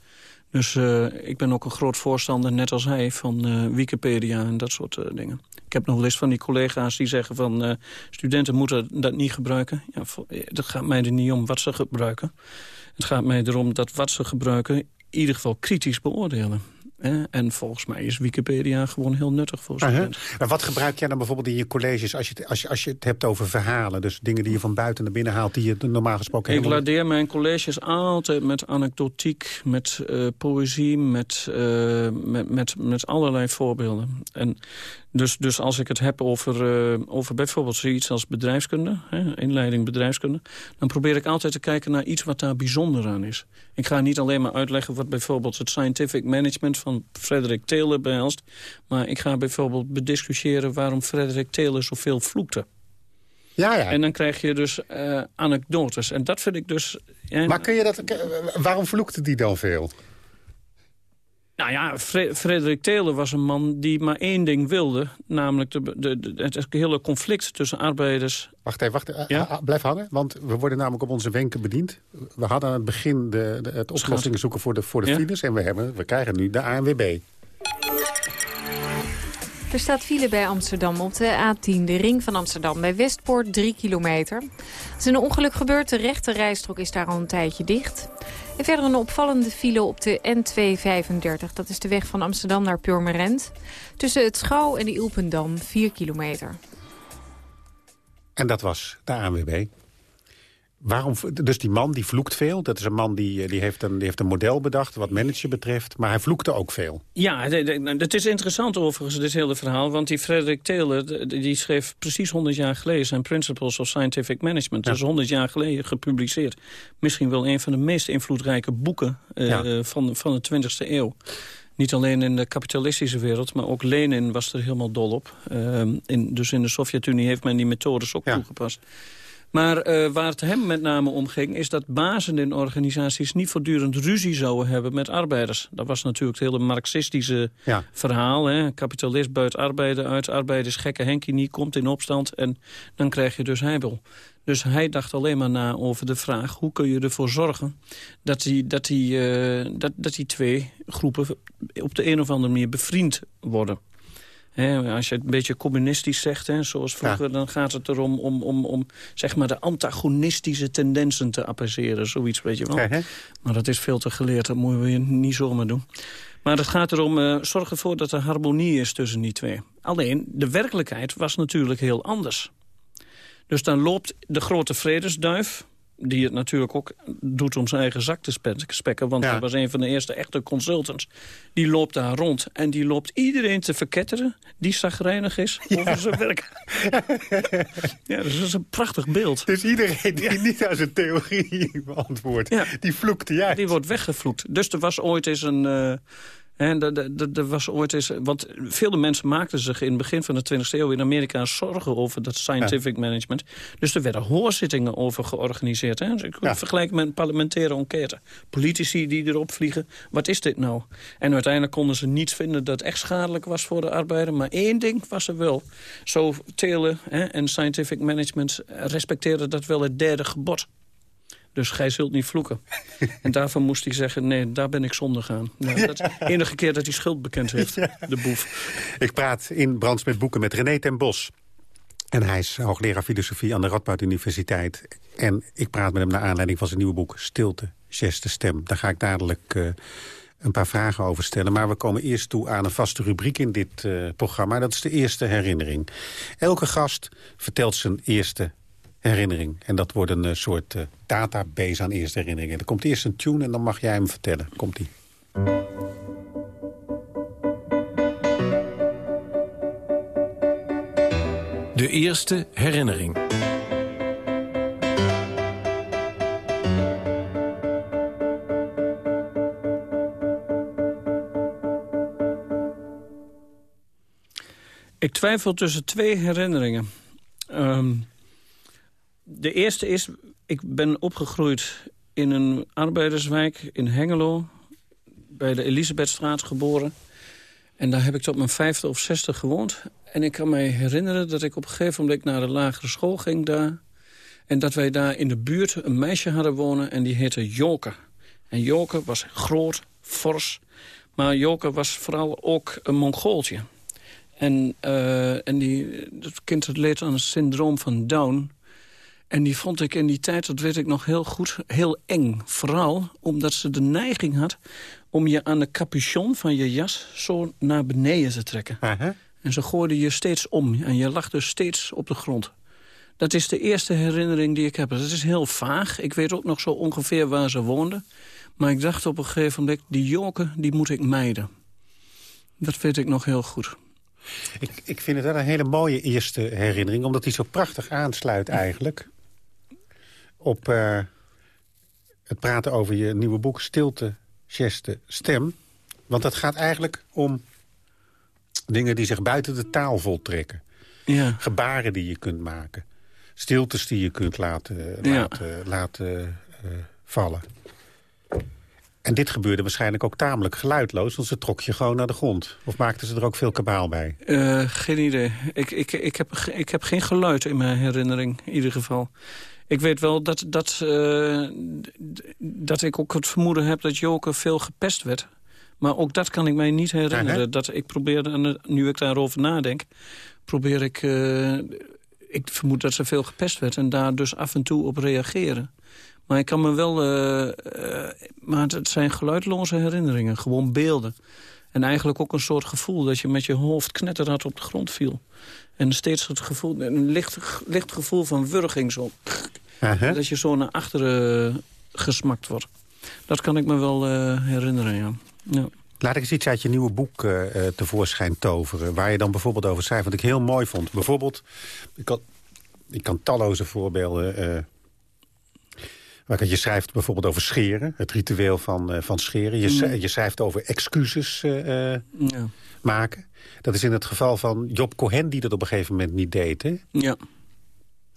N: Dus uh, ik ben ook een groot voorstander, net als hij, van Wikipedia en dat soort dingen. Ik heb nog wel eens van die collega's die zeggen van... studenten moeten dat niet gebruiken. Ja, dat gaat mij er niet om wat ze gebruiken. Het gaat mij erom dat wat ze gebruiken ieder geval kritisch beoordelen. En volgens mij is Wikipedia gewoon heel nuttig voor studenten.
L: Maar wat gebruik jij dan bijvoorbeeld in je colleges als je, als, je, als je het hebt over verhalen? Dus dingen die je van buiten naar binnen haalt die je normaal gesproken...
N: Ik ladeer mijn colleges altijd met anekdotiek, met uh, poëzie, met, uh, met, met, met allerlei voorbeelden. En dus, dus als ik het heb over, uh, over bijvoorbeeld zoiets als bedrijfskunde... Hè, inleiding bedrijfskunde... dan probeer ik altijd te kijken naar iets wat daar bijzonder aan is. Ik ga niet alleen maar uitleggen wat bijvoorbeeld het scientific management... van Frederick Taylor behelst... maar ik ga bijvoorbeeld bediscussiëren waarom Frederick Taylor zoveel vloekte.
L: Ja, ja.
N: En dan krijg je dus uh, anekdotes. En dat vind ik dus...
L: maar kun je dat, waarom vloekte die dan veel?
N: Nou ja, Frederik Taylor was een man die maar één ding wilde. Namelijk de, de, het hele conflict tussen arbeiders...
L: Wacht even, wacht, eh, ja? Ah, ah, blijf hangen. Want we worden namelijk op onze wenken bediend. We hadden aan het begin de, de het oplossingen zoeken voor de, voor de files. En we, hebben, we krijgen nu de ANWB.
O: Er staat file bij Amsterdam op de A10, de ring van Amsterdam. Bij Westpoort 3 kilometer. Er is een ongeluk gebeurd, de rechte rijstrook is daar al een tijdje dicht. En verder een opvallende file op de N235. Dat is de weg van Amsterdam naar Purmerend. Tussen het Schouw en de Ilpendam 4 kilometer.
L: En dat was de ANWB. Waarom, dus die man die vloekt veel. Dat is een man die, eh, die, heeft, een, die heeft een model bedacht wat manager betreft. Maar hij vloekte ook veel.
N: Ja, het is interessant overigens, dit hele verhaal. Want die Frederick Taylor die schreef precies 100 jaar geleden... zijn Principles of Scientific Management. Dat is 100 jaar geleden gepubliceerd. Misschien wel een van de meest invloedrijke boeken uh, van, van de 20e eeuw. Niet alleen in de kapitalistische wereld, maar ook Lenin was er helemaal dol op. Uh, in, dus in de Sovjet-Unie heeft men die methodes ook toegepast. Maar uh, waar het hem met name om ging... is dat bazen in organisaties niet voortdurend ruzie zouden hebben met arbeiders. Dat was natuurlijk het hele marxistische verhaal. Hè? Kapitalist buit arbeider uit, arbeiders gekke Henkie niet, komt in opstand... en dan krijg je dus heibel. Dus hij dacht alleen maar na over de vraag... hoe kun je ervoor zorgen dat die, dat die, uh, dat, dat die twee groepen op de een of andere manier bevriend worden als je het een beetje communistisch zegt, zoals vroeger... dan gaat het erom om, om, om zeg maar de antagonistische tendensen te appasseren. Zoiets, weet je wel. Maar dat is veel te geleerd, dat moeten we niet zomaar doen. Maar het gaat erom, uh, zorg ervoor dat er harmonie is tussen die twee. Alleen, de werkelijkheid was natuurlijk heel anders. Dus dan loopt de grote vredesduif die het natuurlijk ook doet om zijn eigen zak te spekken. Want hij was een van de eerste echte consultants. Die loopt daar rond en die loopt iedereen te verketteren... die zagrijnig is over zijn werk. <laughs> ja, dus dat is een prachtig beeld.
L: Dus iedereen die niet aan zijn theorie beantwoordt... die vloekt hij uit.
N: Die wordt weggevloekt. Dus er was ooit eens een... Uh, en er was ooit eens, want veel mensen maakten zich in het begin van de 20e eeuw in Amerika zorgen over dat scientific management. Dus er werden hoorzittingen over georganiseerd. Hè? Dus ik ja. vergelijken met een parlementaire enquête. Politici die erop vliegen, wat is dit nou? En uiteindelijk konden ze niets vinden dat echt schadelijk was voor de arbeider. Maar één ding was er wel. Zo telen en scientific management respecteerden dat wel het derde gebod. Dus gij zult niet vloeken. en daarvan moest hij zeggen, nee, daar ben ik zonder gaan. Nou, <laughs> dat enige keer dat hij schuld bekend heeft, de boef.
L: Ik praat in Brands met Boeken met René ten Bos. En hij is hoogleraar filosofie aan de Radboud Universiteit. En ik praat met hem naar aanleiding van zijn nieuwe boek Stilte, Geste Stem. Daar ga ik dadelijk uh, een paar vragen over stellen. Maar we komen eerst toe aan een vaste rubriek in dit uh, programma. Dat is de eerste herinnering. Elke gast vertelt zijn eerste herinnering. En dat wordt een eh, soort eh, database aan eerste herinneringen. Er komt eerst een tune en dan mag jij hem vertellen. Komt die.
P: De eerste herinnering.
N: Ik twijfel tussen twee herinneringen. Um, de eerste is, ik ben opgegroeid in een arbeiderswijk in Hengelo... bij de Elisabethstraat geboren. En daar heb ik tot mijn vijfde of zesde gewoond. En ik kan me herinneren dat ik op een gegeven moment naar de lagere school ging daar. En dat wij daar in de buurt een meisje hadden wonen en die heette Joke. En Joke was groot, fors. Maar Joke was vooral ook een Mongooltje. En, uh, en die, dat kind leed aan een syndroom van Down. En die vond ik in die tijd, dat weet ik nog heel goed, heel eng. Vooral omdat ze de neiging had om je aan de capuchon van je jas zo naar beneden te trekken. En ze gooide je steeds om en je lag dus steeds op de grond. Dat is de eerste herinnering die ik heb. Dat is heel vaag. Ik weet ook nog zo ongeveer waar ze woonden. Maar ik dacht op een gegeven moment, die joken, die moet ik mijden. Dat weet ik nog heel goed.
L: Ik, ik vind het wel een hele mooie eerste herinnering... omdat die zo prachtig aansluit eigenlijk... op uh, het praten over je nieuwe boek Stilte, Geste, Stem. Want dat gaat eigenlijk om dingen die zich buiten de taal voltrekken. Ja. Gebaren die je kunt maken. Stiltes die je kunt laten, laten, laten uh, vallen. En dit gebeurde waarschijnlijk ook tamelijk geluidloos... want ze trok je gewoon naar de grond. Of maakten ze er ook veel kabaal bij?
N: Uh, geen idee. Ik, ik, ik, heb, ik heb geen geluid in mijn herinnering, in ieder geval. Ik weet wel dat, dat, uh, dat ik ook het vermoeden heb dat Joke veel gepest werd. Maar ook dat kan ik mij niet herinneren. Dat ik probeerde, nu ik daarover nadenk... probeer ik... Uh, ik vermoed dat ze veel gepest werd en daar dus af en toe op reageren. Maar ik kan me wel... Uh, uh, maar het zijn geluidloze herinneringen, gewoon beelden. En eigenlijk ook een soort gevoel dat je met je hoofd knetterhard op de grond viel. En steeds het gevoel, een licht, licht gevoel van wurging zo. Dat je zo naar achteren gesmakt wordt. Dat kan ik me wel uh, herinneren, ja. ja.
L: Laat ik eens iets uit je nieuwe boek uh, tevoorschijn toveren. Waar je dan bijvoorbeeld over schrijft, wat ik heel mooi vond. Bijvoorbeeld, ik kan, ik kan talloze voorbeelden... Uh, waar je schrijft bijvoorbeeld over scheren. Het ritueel van, uh, van scheren. Je, mm. je, schrijft over excuses ja. maken. Dat is in het geval van Job Cohen die dat op een gegeven moment niet deed. Hè?
N: Ja.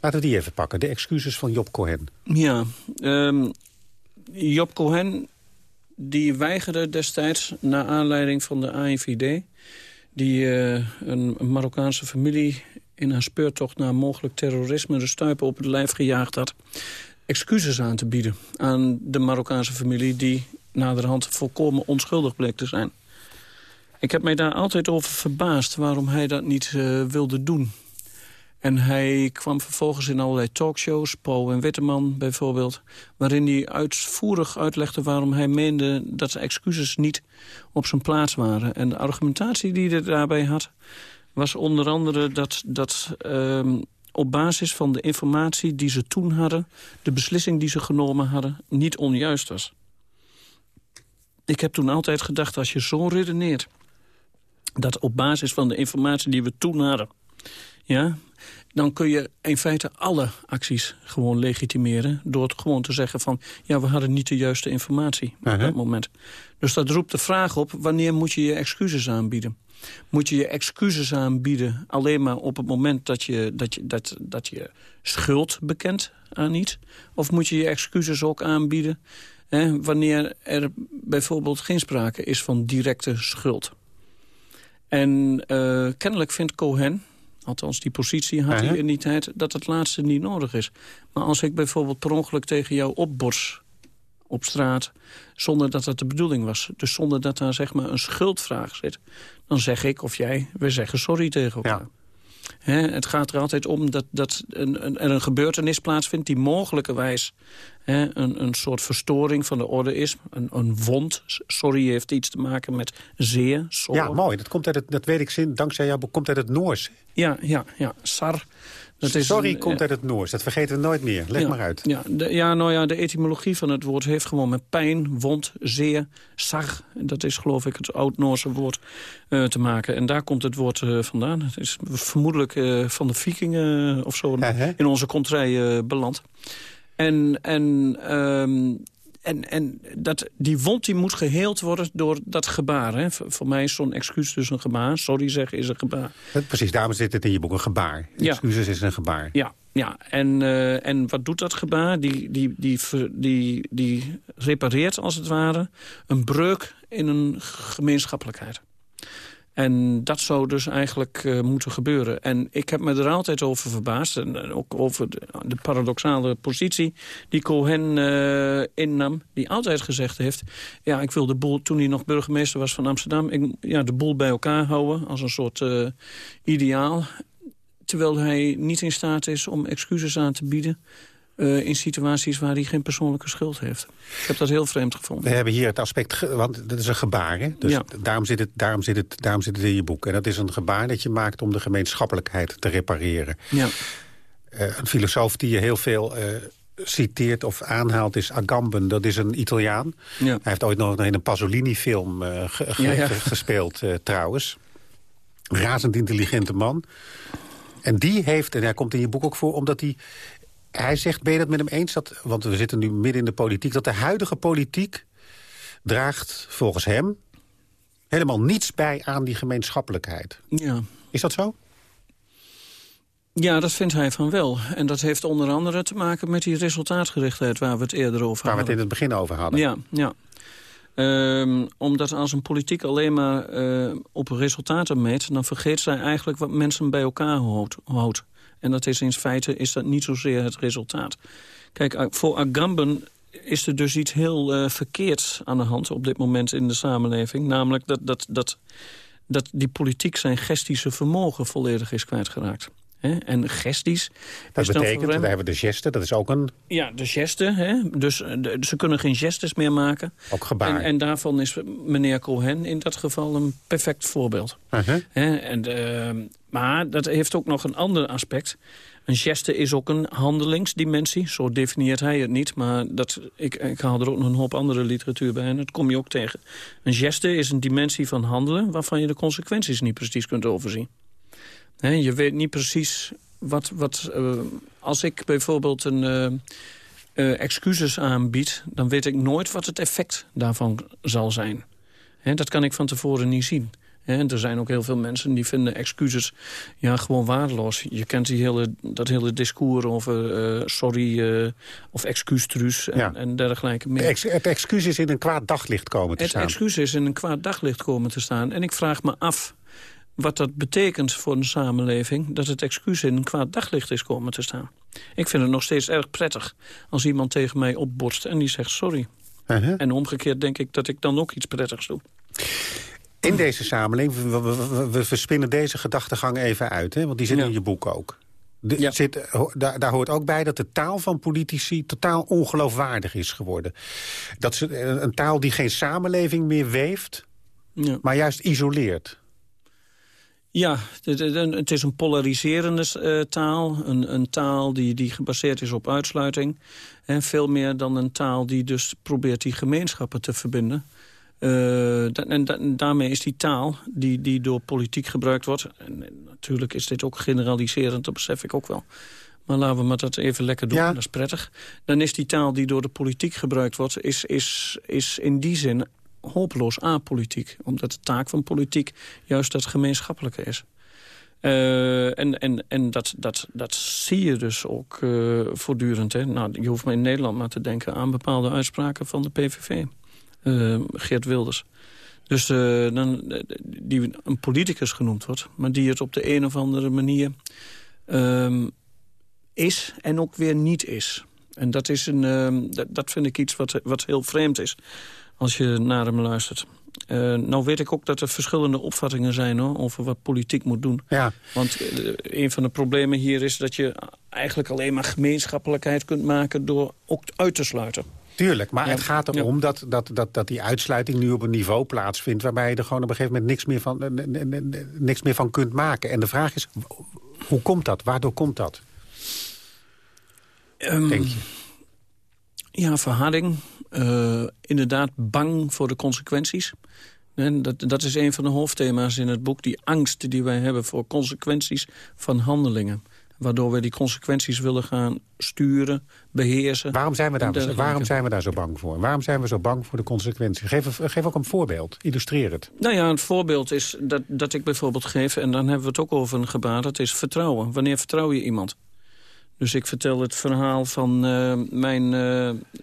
L: Laten we die even pakken. De excuses van Job Cohen.
N: Ja. Um, Job Cohen die weigerde destijds, naar aanleiding van de AIVD... die uh, een Marokkaanse familie in haar speurtocht naar mogelijk terrorisme... de stuipen op het lijf gejaagd had... excuses aan te bieden aan de Marokkaanse familie... die naderhand volkomen onschuldig bleek te zijn. Ik heb mij daar altijd over verbaasd waarom hij dat niet uh, wilde doen. En hij kwam vervolgens in allerlei talkshows, Paul en Witteman bijvoorbeeld... waarin hij uitvoerig uitlegde waarom hij meende dat de excuses niet op zijn plaats waren. En de argumentatie die hij daarbij had was onder andere dat, dat um, op basis van de informatie die ze toen hadden... de beslissing die ze genomen hadden niet onjuist was. Ik heb toen altijd gedacht, als je zo redeneert... dat op basis van de informatie die we toen hadden... Ja, dan kun je in feite alle acties gewoon legitimeren... door het gewoon te zeggen van, ja, we hadden niet de juiste informatie op uh-huh. dat moment. Dus dat roept de vraag op, wanneer moet je je excuses aanbieden? Moet je je excuses aanbieden alleen maar op het moment dat je, dat je, dat, dat je schuld bekent aan iets? Of moet je je excuses ook aanbieden hè, wanneer er bijvoorbeeld geen sprake is van directe schuld? En uh, kennelijk vindt Cohen, althans die positie had hij in die tijd... dat het laatste niet nodig is. Maar als ik bijvoorbeeld per ongeluk tegen jou opbors op straat... zonder dat dat de bedoeling was, dus zonder dat daar zeg maar een schuldvraag zit... dan zeg ik of jij, we zeggen sorry tegen elkaar. Ja. Het gaat er altijd om dat, dat een, een, er een gebeurtenis plaatsvindt... die mogelijkerwijs een, een soort verstoring van de orde is. Een, een wond. Sorry heeft iets te maken met zeer.
L: Ja, mooi. Dat, komt uit het, dat weet ik zin, dankzij jou, komt uit het Noors.
N: Ja, ja, ja. Sar.
L: Dat is Sorry een, komt uit het Noors. Dat vergeten we nooit meer. Leg maar uit.
N: Ja, de, ja, nou ja, de etymologie van het woord heeft gewoon met pijn, wond, zeer, sar. Dat is geloof ik het oud-Noorse woord uh, te maken. En daar komt het woord uh, vandaan. Het is vermoedelijk uh, van de vikingen of zo in onze contrij beland. En, en um, en, en dat, die wond die moet geheeld worden door dat gebaar. Hè. Voor, voor mij is zo'n excuus dus een gebaar. Sorry zeggen is een gebaar.
L: Precies, daarom zit het in je boek een gebaar.
N: Ja.
L: Excuses is een gebaar.
N: Ja, ja. En, eh, en wat doet dat gebaar? Die, die, die, die, die repareert als het ware een breuk in een gemeenschappelijkheid. En dat zou dus eigenlijk eh, moeten gebeuren. En ik heb me er altijd over verbaasd. En ook over de, de paradoxale positie die Cohen eh, innam. Die altijd gezegd heeft... ja, ik wil de boel, toen hij nog burgemeester was van Amsterdam... Ik, ja, de boel bij elkaar houden als een soort eh, ideaal. Terwijl hij niet in staat is om excuses aan te bieden... eh, in situaties waar hij geen persoonlijke schuld heeft. Ik heb dat heel vreemd gevonden.
L: We hebben hier het aspect, want dat is een gebaar. Hè? Dus
N: Ja.
L: daarom, zit het, daarom, zit het, daarom zit het in je boek. En dat is een gebaar dat je maakt om de gemeenschappelijkheid te repareren.
N: Ja.
L: Eh, een filosoof die je heel veel eh, citeert of aanhaalt is Agamben. Dat is een Italiaan.
N: Ja.
L: Hij heeft ooit nog in een Pasolini-film ge- ge-
N: Ja, ja.
L: ge- gespeeld trouwens. Razend intelligente man. En die heeft, en hij komt in je boek ook voor, omdat hij... Hij zegt, ben je dat met hem eens? Dat, want we zitten nu midden in de politiek. Dat de huidige politiek draagt volgens hem helemaal niets bij aan die gemeenschappelijkheid.
N: Ja.
L: Is dat zo?
N: Ja, dat vindt hij van wel. En dat heeft onder andere te maken met die resultaatgerichtheid... waar we het eerder over
L: Waar we het
N: hadden.
L: in het begin over hadden.
N: Ja, ja. Ehm, omdat als een politiek alleen maar eh, op resultaten meet... dan vergeet zij eigenlijk wat mensen bij elkaar houdt. En dat is in feite is dat niet zozeer het resultaat. Kijk, voor Agamben is er dus iets heel eh, verkeerds aan de hand... op dit moment in de samenleving. Namelijk dat, dat, dat, dat die politiek zijn gestische vermogen volledig is kwijtgeraakt. Hè? En gestisch...
L: Dat betekent, we hebben de geste, dat is ook een
N: ja, de gesten. Hè? Dus eh, de- ze kunnen geen gestes meer maken.
L: ook gebaar.
N: En, en daarvan is meneer Cohen in dat geval een perfect voorbeeld.
L: Uh-huh.
N: Hè? En, eh, maar dat heeft ook nog een ander aspect. Een geste is ook een handelingsdimensie. Zo definieert hij het niet. Maar dat, ik, ik haal er ook nog een hoop andere literatuur bij. En dat kom je ook tegen. Een geste is een dimensie van handelen... waarvan je de consequenties niet precies kunt overzien. Je weet niet precies wat... wat eh, als ik bijvoorbeeld een... eh, eh, excuses aanbied... dan weet ik nooit wat het effect daarvan zal zijn. Hè, dat kan ik van tevoren niet zien. En er zijn ook heel veel mensen die vinden excuses ja, gewoon waardeloos. Je kent die hele, dat hele discours over sorry of excuustruus en,
L: Ja.
N: en dergelijke meer.
L: Ex- het excuus is in een kwaad daglicht komen te
N: Het
L: staan.
N: excuus is in een kwaad daglicht komen te staan. En ik vraag me af wat dat betekent voor een samenleving... dat het excuus in een kwaad daglicht is komen te staan. Ik vind het nog steeds erg prettig als iemand tegen mij opbotst en die zegt sorry.
L: Uh-huh.
N: En omgekeerd denk ik dat ik dan ook iets prettigs doe.
L: In deze samenleving, we, we, verspinnen deze gedachtegang even uit. Hè, want die zit
N: Ja.
L: in je boek ook. De-
N: Ja.
L: zit, ho- daar, daar hoort ook bij dat de taal van politici totaal ongeloofwaardig is geworden. Dat ze, eh, een taal die geen samenleving meer weeft,
N: Ja.
L: maar juist isoleert.
N: Ja, het- is een polariserende eh, taal. Een, een taal die, die gebaseerd is op uitsluiting. En veel meer dan een taal die dus probeert die gemeenschappen te verbinden. Eh, da- en, da- en daarmee is die taal die, die door politiek gebruikt wordt... en en natuurlijk is dit ook generaliserend, dat besef ik ook wel... Maar laten we maar dat even lekker doen,
L: Ja.
N: dat is prettig. Dan is die taal die door de politiek gebruikt wordt... is, is, is in die zin hopeloos apolitiek. Omdat de taak van politiek juist dat gemeenschappelijke is. Eh, en en, en dat, dat, dat zie je dus ook eh, voortdurend. Hè. Nou, je hoeft maar in Nederland maar te denken aan bepaalde uitspraken van de PVV. Eh, Geert Wilders. Dus dan, die een politicus genoemd wordt... maar die het op de een of andere manier ehm, is en ook weer niet is. En dat, is een, ehm, dat, dat vind ik iets wat, wat heel vreemd is als je naar hem luistert. Eh, nou weet ik ook dat er verschillende opvattingen zijn hoor, over wat politiek moet doen.
L: Ja.
N: Want eh, een van de problemen hier is dat je eigenlijk alleen maar gemeenschappelijkheid kunt maken door ook uit te sluiten.
L: Tuurlijk, maar
N: Ja.
L: het gaat erom dat, dat, dat, dat die uitsluiting nu op een niveau plaatsvindt... waarbij je er gewoon op een gegeven moment niks meer van, niks meer van kunt maken. En de vraag is, hoe komt dat? Waardoor komt dat?
N: Ehm,
L: Denk je?
N: Ja, verharding. Eh, inderdaad bang voor de consequenties. En dat, dat is een van de hoofdthema's in het boek. Die angst die wij hebben voor consequenties van handelingen. Waardoor we die consequenties willen gaan sturen, beheersen.
L: Waarom zijn we daar,
N: dergelijke.
L: waarom zijn we daar zo bang voor? Waarom zijn we zo bang voor de consequenties? Geef, geef ook een voorbeeld. Illustreer het.
N: Nou ja, een voorbeeld is dat, dat ik bijvoorbeeld geef... en dan hebben we het ook over een gebaar, dat is vertrouwen. Wanneer vertrouw je iemand? Dus ik vertel het verhaal van eh, mijn...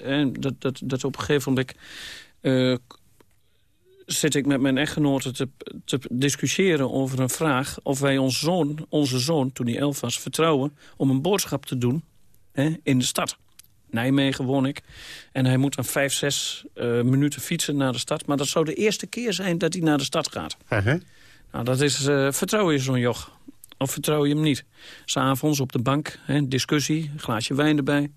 N: eh, dat, dat, dat op een gegeven moment... eh, zit ik met mijn echtgenote te, te discussiëren over een vraag... of wij ons zoon, onze zoon, toen hij elf was, vertrouwen... om een boodschap te doen hè, in de stad. Nijmegen woon ik. En hij moet dan vijf, zes eh, minuten fietsen naar de stad. Maar dat zou de eerste keer zijn dat hij naar de stad gaat. Nou, dat is, eh, vertrouw je zo'n joch? Of vertrouw je hem niet? S'avonds op de bank, hè, discussie, glaasje wijn erbij.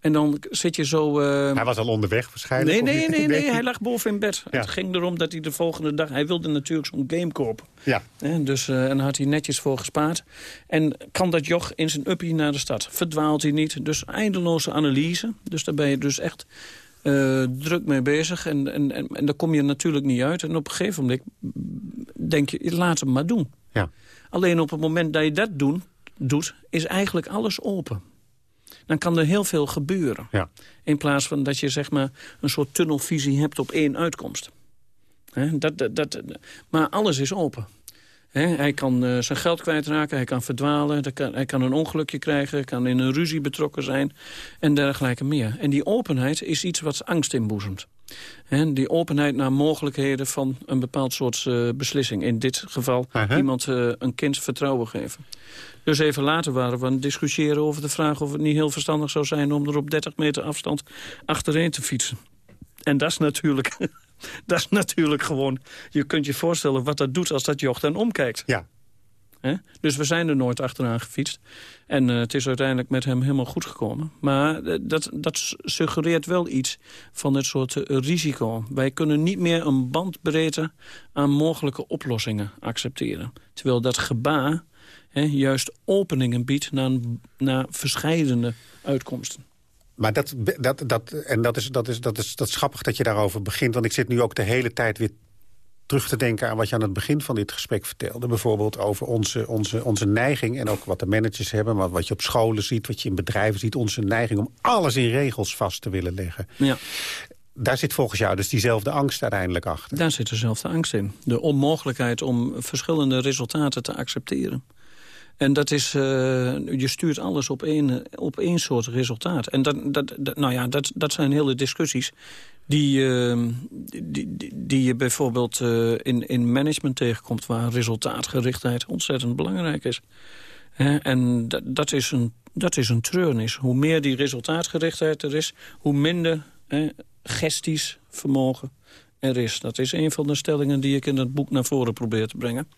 N: En dan zit je zo... eh,
L: Hij was al onderweg waarschijnlijk.
N: Nee, nee, <laughs> nee, nee, hij lag boven in bed. Het ging erom dat hij de volgende dag... Hij wilde natuurlijk zo'n game kopen.
L: Ja.
N: Dus, eh, en daar had hij netjes voor gespaard. En kan dat joch in zijn uppie naar de stad? Verdwaalt hij niet? Dus eindeloze analyse. Dus daar ben je dus echt eh, druk mee bezig. En, en, en, en daar kom je natuurlijk niet uit. En op een gegeven moment denk je, laat hem maar doen.
L: Ja.
N: Alleen op het moment dat je dat doen, doet, is eigenlijk alles open. Dan kan er heel veel gebeuren.
L: Ja.
N: In plaats van dat je zeg maar, een soort tunnelvisie hebt op één uitkomst. Dat, dat, dat, maar alles is open. Hij kan eh, zijn geld kwijtraken, hij kan verdwalen... hij kan, hij kan een ongelukje krijgen, hij kan in een ruzie betrokken zijn... en dergelijke meer. En die openheid is iets wat angst inboezemt. Die openheid naar mogelijkheden van een bepaald soort eh, beslissing. In dit geval iemand eh, een kind vertrouwen geven. Dus even later waren we aan het discussiëren over de vraag... of het niet heel verstandig zou zijn om er op 30 meter afstand achtereen te fietsen. En dat is natuurlijk... <laughs> dat is natuurlijk gewoon... Je kunt je voorstellen wat dat doet als dat joch dan omkijkt.
L: Ja.
N: Dus we zijn er nooit achteraan gefietst. En eh, het is uiteindelijk met hem helemaal goed gekomen. Maar eh, dat, dat suggereert wel iets van het soort eh, risico. Wij kunnen niet meer een bandbreedte aan mogelijke oplossingen accepteren. Terwijl dat gebaar juist openingen biedt naar, naar verscheidene uitkomsten.
L: Maar dat, dat, dat, en dat is, dat, is, dat, is, dat is grappig dat je daarover begint. Want ik zit nu ook de hele tijd weer terug te denken aan wat je aan het begin van dit gesprek vertelde. Bijvoorbeeld over onze, onze, onze neiging en ook wat de managers hebben... maar wat je op scholen ziet, wat je in bedrijven ziet... onze neiging om alles in regels vast te willen leggen.
N: Ja.
L: Daar zit volgens jou dus diezelfde angst uiteindelijk achter.
N: Daar zit dezelfde angst in. De onmogelijkheid om verschillende resultaten te accepteren. En dat is, uh, je stuurt alles op één, op één soort resultaat. En dat, dat, nou ja, dat, dat zijn hele discussies die, uh, die, die, je bijvoorbeeld uh, in, in management tegenkomt... waar resultaatgerichtheid ontzettend belangrijk is. En dat, is een, dat is een treurnis. Hoe meer die resultaatgerichtheid er is, hoe minder hè, gestisch vermogen er is. Dat is een van de stellingen die ik in het boek naar voren probeer te brengen.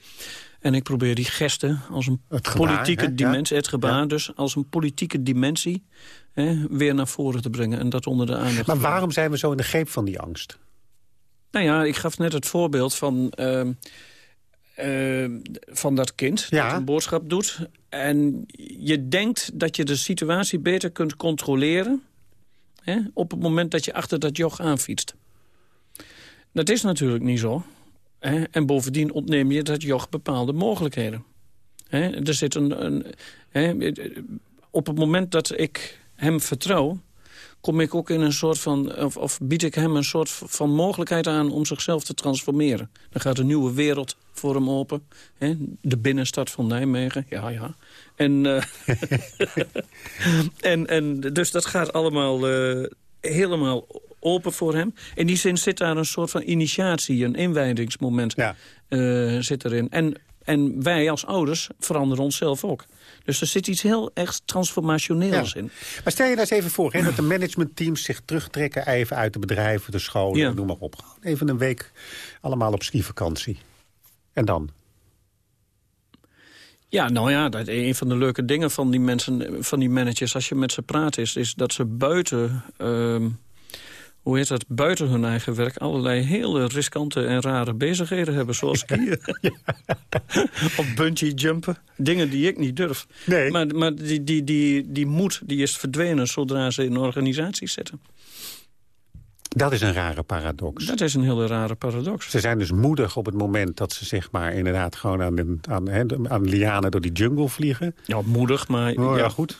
N: En ik probeer die gesten als een
L: gebaar,
N: politieke
L: hè?
N: dimensie, het gebaar
L: Ja.
N: dus, als een politieke dimensie hè, weer naar voren te brengen. En dat onder de aandacht.
L: Maar waarom zijn we zo in de greep van die angst?
N: Nou ja, ik gaf net het voorbeeld van, ehm, ehm, van dat kind dat een boodschap doet. En je denkt dat je de situatie beter kunt controleren... Hè, op het moment dat je achter dat joch aanfietst. Dat is natuurlijk niet zo. En bovendien ontneem je dat joch bepaalde mogelijkheden. Hè? Er zit een, een, hè? Op het moment dat ik hem vertrouw... kom ik ook in een soort van... Of, of bied ik hem een soort van mogelijkheid aan om zichzelf te transformeren. Dan gaat een nieuwe wereld voor hem open. Hè? De binnenstad van Nijmegen, ja, ja. En, eh, <laughs> <laughs> en, en dus dat gaat allemaal eh, helemaal open voor hem. In die zin zit daar een soort van initiatie, een inwijdingsmoment eh, zit erin. En, en wij als ouders veranderen onszelf ook. Dus er zit iets heel echt transformationeels in.
L: Maar stel je nou eens even voor hè, dat de managementteams zich terugtrekken... even uit de bedrijven, de scholen,
N: Ja.
L: noem maar op. Even een week allemaal op skivakantie. En dan?
N: Ja, nou ja, dat, een van de leuke dingen van die mensen, van die managers, als je met ze praat, is, is dat ze buiten, ehm, hoe heet dat, buiten hun eigen werk allerlei hele riskante en rare bezigheden hebben, zoals <laughs> skiën. <laughs> of bungee jumpen. Dingen die ik niet durf.
L: Nee.
N: Maar, maar die, die, die, die moed die is verdwenen zodra ze in organisaties zitten.
L: Dat is een rare paradox.
N: Dat is een hele rare paradox.
L: Ze zijn dus moedig op het moment dat ze zeg maar inderdaad gewoon aan, de, aan, aan lianen door die jungle vliegen.
N: Ja, moedig, maar...
L: Oh, ja. goed.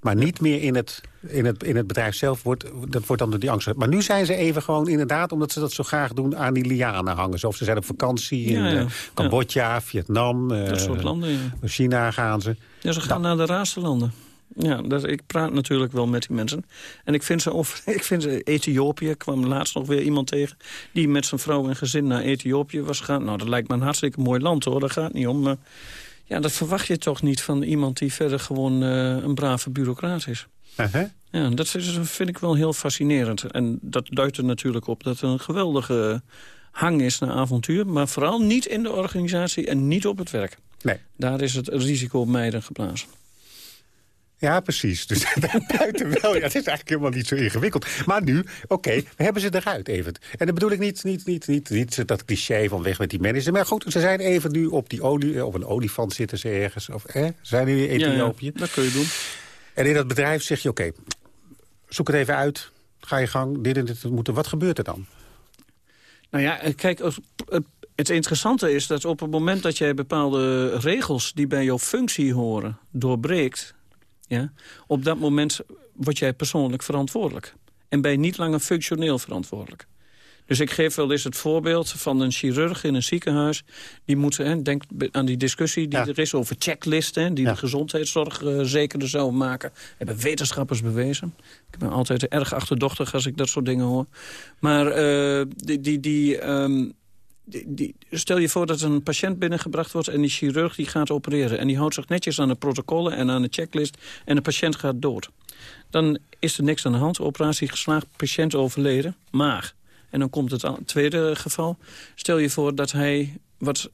L: Maar niet meer in het, in het, in het bedrijf zelf, wordt, dat wordt dan door die angst. Maar nu zijn ze even gewoon inderdaad, omdat ze dat zo graag doen, aan die lianen hangen. Of ze zijn op vakantie in
N: Ja,
L: eh, Cambodja, Vietnam,
N: Dat
L: eh,
N: soort landen.
L: China gaan ze.
N: Ja, ze gaan naar de raarste landen. Ja, dat, ik praat natuurlijk wel met die mensen. En ik vind ze over... <laughs> Ik vind ze, Ethiopië kwam laatst nog weer iemand tegen... die met zijn vrouw en gezin naar Ethiopië was gegaan. Nou, dat lijkt me een hartstikke mooi land, hoor. Daar gaat het niet om. Maar ja, dat verwacht je toch niet van iemand... die verder gewoon eh, een brave bureaucraat is.
L: Uh-huh.
N: Ja, dat vind ik wel heel fascinerend. En dat duidt er natuurlijk op dat er een geweldige hang is naar avontuur. Maar vooral niet in de organisatie en niet op het werk.
L: Nee.
N: Daar is het risico op mijden geblazen.
L: Ja, precies. Dus <laughs> buiten wel. Ja, het is eigenlijk helemaal niet zo ingewikkeld. Maar nu, oké, we hebben ze eruit even. En dan bedoel ik niet, niet, niet, niet, niet dat cliché van weg met die manager. Maar goed, ze zijn even nu op, die olie, op een olifant zitten ze ergens. Of hè, zijn nu in
N: Ja, ja,
L: Ethiopië.
N: dat kun je doen.
L: En in dat bedrijf zeg je, oké, zoek het even uit. Ga je gang, dit en dit moeten. Wat gebeurt er dan?
N: Nou ja, eh, kijk, als- het- het interessante is dat op het moment dat jij bepaalde regels... die bij jouw functie horen, doorbreekt... Ja, op dat moment word jij persoonlijk verantwoordelijk. En ben je niet langer functioneel verantwoordelijk. Dus ik geef wel eens het voorbeeld van een chirurg in een ziekenhuis. Die moet, hè, denk aan die discussie die er is over checklisten... die de gezondheidszorg eh, zekerder zou maken. Hebben wetenschappers bewezen. Ik ben altijd erg achterdochtig als ik dat soort dingen hoor. Maar eh, die... die, die ehm, stel je voor dat een patiënt binnengebracht wordt... en die chirurg die gaat opereren. En die houdt zich netjes aan de protocollen en aan de checklist... en de patiënt gaat dood. Dan is er niks aan de hand. Operatie geslaagd, patiënt overleden. Maar, en dan komt het tweede geval... stel je voor dat hij wat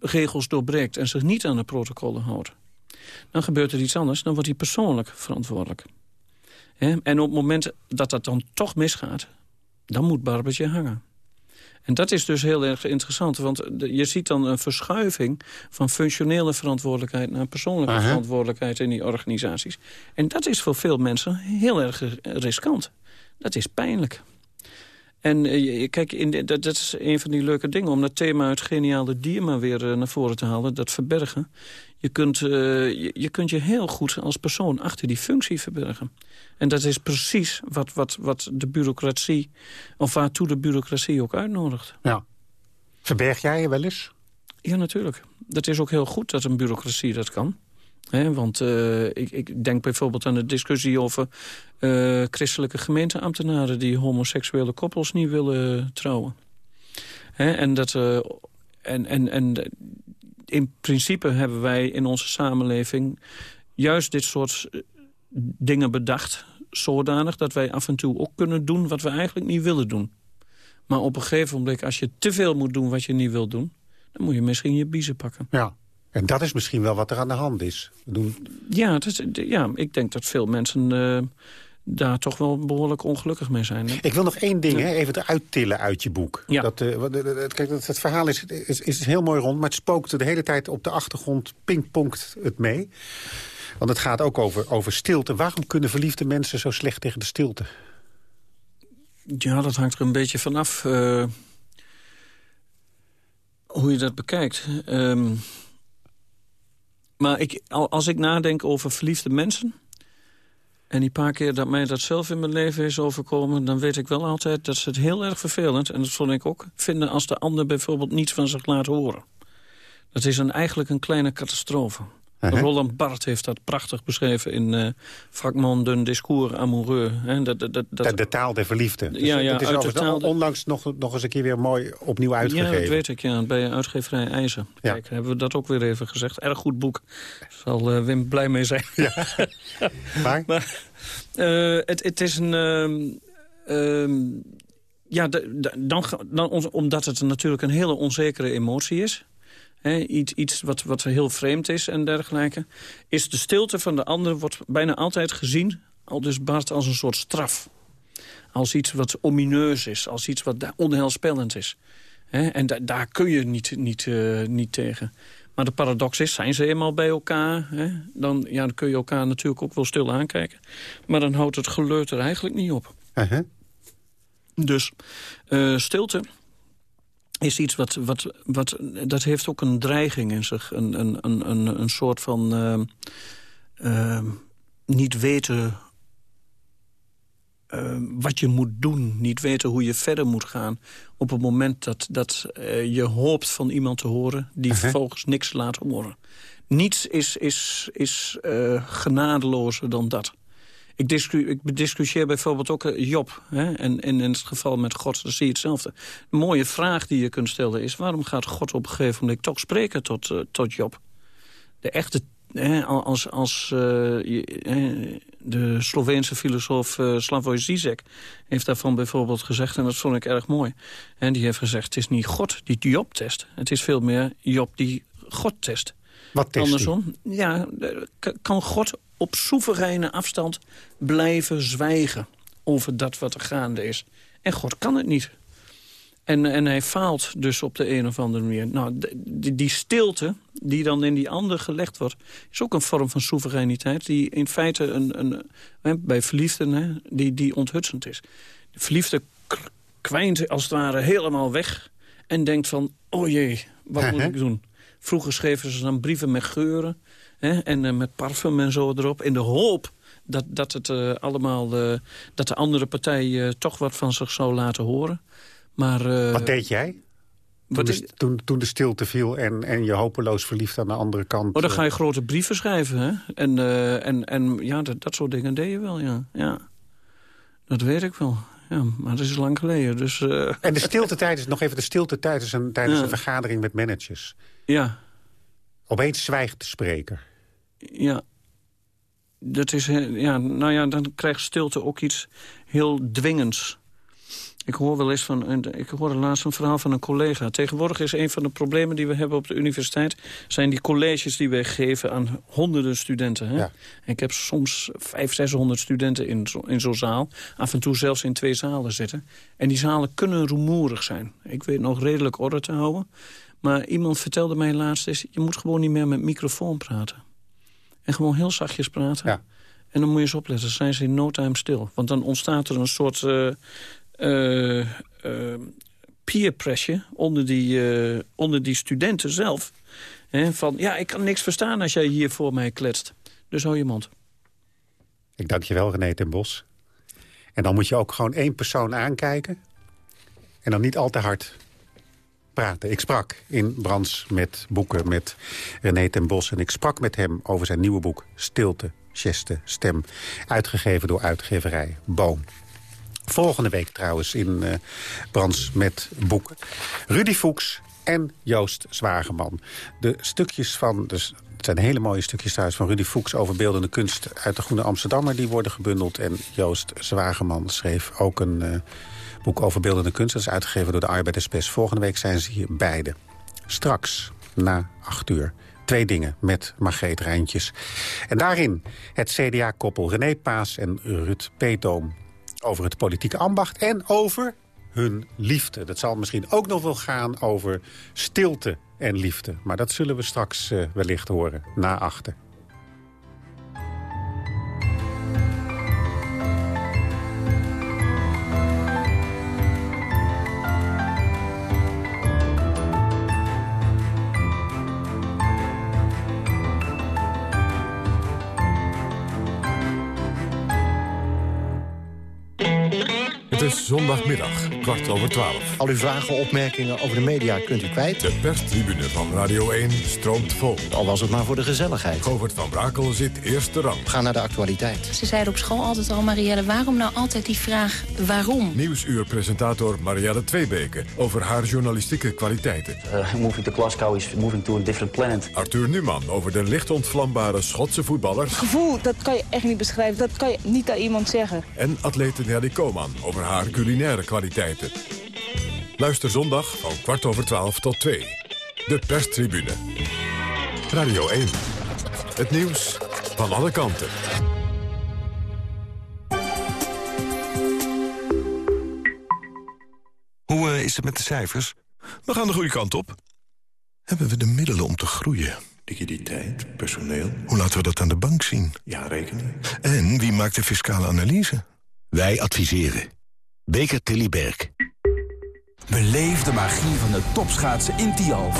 N: regels doorbreekt... en zich niet aan de protocollen houdt. Dan gebeurt er iets anders. Dan wordt hij persoonlijk verantwoordelijk. En op het moment dat dat dan toch misgaat... dan moet Barbetje hangen. En dat is dus heel erg interessant, want je ziet dan een verschuiving van functionele verantwoordelijkheid naar persoonlijke verantwoordelijkheid in die organisaties. En dat is voor veel mensen heel erg riskant. Dat is pijnlijk. En eh, kijk, in de- dat, dat is een van die leuke dingen... om dat thema uit geniale dier maar weer eh, naar voren te halen, dat verbergen. Je kunt, eh, je, je kunt je heel goed als persoon achter die functie verbergen. En dat is precies wat, wat, wat de bureaucratie... of waartoe de bureaucratie ook uitnodigt.
L: Ja. Verberg jij je wel eens?
N: Ja, natuurlijk. Dat is ook heel goed dat een bureaucratie dat kan. Want eh, ik, ik denk bijvoorbeeld aan de discussie over eh, christelijke gemeenteambtenaren... die homoseksuele koppels niet willen trouwen. En, dat, en, en, en in principe hebben wij in onze samenleving... juist dit soort eh, dingen bedacht zodanig... dat wij af en toe ook kunnen doen wat we eigenlijk niet willen doen. Maar op een gegeven moment, als je te veel moet doen wat je niet wil doen... dan moet je misschien je biezen pakken.
L: Ja. En dat is misschien wel wat er aan de hand is. Doen...
N: Ja, dat is- ja ik denk dat veel mensen eh, daar toch wel behoorlijk ongelukkig mee zijn. hè.
L: Ik wil nog één ding hè, even eruit tillen uit je boek.
N: Ja.
L: Dat, eh, eh, eh, kijk, dat, het verhaal is, is, is heel mooi rond, maar het spookt de hele tijd op de achtergrond, pingpongt het mee. Want het gaat ook over, over stilte. Waarom kunnen verliefde mensen zo slecht tegen de stilte?
N: Ja, dat hangt er een beetje vanaf eh hoe je dat bekijkt. Ehm, maar ik, al- als ik nadenk over verliefde mensen... en die paar keer dat mij dat zelf in mijn leven is overkomen... dan weet ik wel altijd dat ze het heel erg vervelend... en dat vond ik ook, vinden als de ander bijvoorbeeld niets van zich laat horen. Dat is een, eigenlijk een kleine catastrofe. Roland Barthes heeft dat prachtig beschreven in eh Fragment d'un discours amoureux. Hè, dat, dat, dat,
L: De, de taal der verliefden. Dus
N: Ja, ja,
L: het is
N: uit de taal
L: onlangs nog, nog eens een keer weer mooi opnieuw uitgegeven.
N: Ja, dat weet ik, ja. Bij uitgeverij IJzer.
L: Ja.
N: Kijk, hebben we dat ook weer even gezegd. Erg goed boek. Zal eh, Wim blij mee zijn. <laughs>
L: Maar?
N: eh, het, het is een... ehm, ehm, ja, de- de- dan, dan, omdat het natuurlijk een hele onzekere emotie is... Iets iets wat, wat heel vreemd is en dergelijke... is de stilte van de ander wordt bijna altijd gezien... al dus Bart als een soort straf. Als iets wat omineus is, als iets wat onheilspellend is. En da- daar kun je niet, niet, eh, niet tegen. Maar de paradox is, zijn ze eenmaal bij elkaar... Hè, dan, ja, dan kun je elkaar natuurlijk ook wel stil aankijken. Maar dan houdt het geleuter eigenlijk niet op.
L: Uh-huh.
N: Dus stilte is iets wat, wat, wat... Dat heeft ook een dreiging in zich. Een, een, een, een soort van... niet weten uh, wat je moet doen. Niet weten hoe je verder moet gaan. Op het moment dat, dat uh, je hoopt van iemand te horen... die -huh. vervolgens niks laat horen. Niets is, is, is uh, genadelozer dan dat. Ik, discu ik discussieer bijvoorbeeld ook Job. Hè? En, en, in het geval met God, dan zie je hetzelfde. Een mooie vraag die je kunt stellen is... waarom gaat God op een gegeven moment toch spreken tot, tot Job? De echte als, als uh, de Sloveense filosoof uh, Slavoj Zizek heeft daarvan bijvoorbeeld gezegd... en dat vond ik erg mooi. En die heeft gezegd, het is niet God die Job test. Het is veel meer Job die God test.
L: Wat test
N: Andersom, die? ja, kan God op soevereine afstand blijven zwijgen... over dat wat er gaande is. En God kan het niet. En, en hij faalt dus op de een of andere manier. Nou, die, die stilte die dan in die ander gelegd wordt... is ook een vorm van soevereiniteit... die in feite een, een, hè, bij verliefden hè, die, die onthutsend is. De verliefde kwijnt als het ware helemaal weg... en denkt van, oh jee, wat <laughs> moet ik doen? Vroeger schreven ze dan brieven met geuren... Hè, en uh, met parfum en zo erop... in de hoop dat, dat, het, uh, allemaal, uh, dat de andere partij toch wat van zich zou laten horen... Maar,
L: Wat deed jij? Toen, de, toen, toen, de stilte viel en, en je hopeloos verliefd aan de andere kant...
N: Oh, dan ga je grote brieven schrijven, hè? En, en, en ja, dat, dat soort dingen deed je wel, ja. ja. Dat weet ik wel. Ja, maar dat is lang geleden, dus...
L: En de <laughs> stilte tijdens, nog even de stilte tijdens een, tijdens ja. een vergadering met managers.
N: Ja.
L: Opeens zwijgt de spreker.
N: Ja. Dat is, ja, nou ja, dan krijgt stilte ook iets heel dwingends. Ik hoor wel eens van, ik hoorde laatst een verhaal van een collega. Tegenwoordig is een van de problemen die we hebben op de universiteit... zijn die colleges die wij geven aan honderden studenten. Hè? Ja. En ik heb soms 500, 600 studenten in, zo, in zo'n zaal. Af en toe zelfs in twee zalen zitten. En die zalen kunnen rumoerig zijn. Ik weet nog redelijk orde te houden. Maar iemand vertelde mij laatst... Is, je moet gewoon niet meer met microfoon praten. En gewoon heel zachtjes praten.
L: Ja.
N: En dan moet je eens opletten, zijn ze in no time stil. Want dan ontstaat er een soort... Uh, uh, uh, peer pressure onder die, onder die studenten zelf. He, van, ja, ik kan niks verstaan als jij hier voor mij kletst. Dus hou je mond.
L: Ik dank je wel, René ten Bos. En dan moet je ook gewoon één persoon aankijken. En dan niet al te hard praten. Ik sprak in Brands met boeken met René ten Bos. En ik sprak met hem over zijn nieuwe boek Stilte, Geste, Stem. Uitgegeven door uitgeverij Boom. Volgende week trouwens in uh, Brands met boeken. Rudy Fuchs en Joost Zwageman. De stukjes van, dus het zijn hele mooie stukjes trouwens van Rudy Fuchs... over beeldende kunst uit de Groene Amsterdammer. Die worden gebundeld. En Joost Zwageman schreef ook een uh, boek over beeldende kunst. Dat is uitgegeven door de Arbeiderspers. Volgende week zijn ze hier beide. Straks, na acht uur. Twee dingen met Margreet Rijntjes. En daarin het CDA-koppel René Paas en Rut Peetoom over het politieke ambacht en over hun liefde. Dat zal misschien ook nog wel gaan over stilte en liefde. Maar dat zullen we straks uh, wellicht horen, na achter.
K: Het is zondagmiddag, kwart over twaalf.
F: Al uw vragen, opmerkingen over de media kunt u kwijt.
K: De perstribune van Radio 1 stroomt vol.
F: Al was het maar voor de gezelligheid.
K: Govert van Brakel zit eerste rang.
F: Ga naar de actualiteit.
P: Ze zeiden op school altijd al, Marielle, waarom nou altijd die vraag waarom?
K: Nieuwsuurpresentator Marielle Tweebeke over haar journalistieke kwaliteiten.
Q: Uh, moving to Glasgow is moving to a different planet.
K: Arthur Numan over de licht ontvlambare Schotse voetballer.
R: Het gevoel, dat kan je echt niet beschrijven. Dat kan je niet aan iemand zeggen.
K: En atlete Nelly Koman over haar culinaire kwaliteiten. Luister zondag van kwart over twaalf tot twee. De perstribune. Radio 1. Het nieuws van alle kanten.
S: Hoe uh, is het met de cijfers? We gaan de goede kant op. Hebben we de middelen om te groeien?
T: Liquiditeit, personeel.
S: Hoe laten we dat aan de bank zien?
T: Ja, rekening.
S: En wie maakt de fiscale analyse?
U: Wij adviseren. Beker Tilly Berg.
V: Beleef de magie van de topschaatsen in Tialf.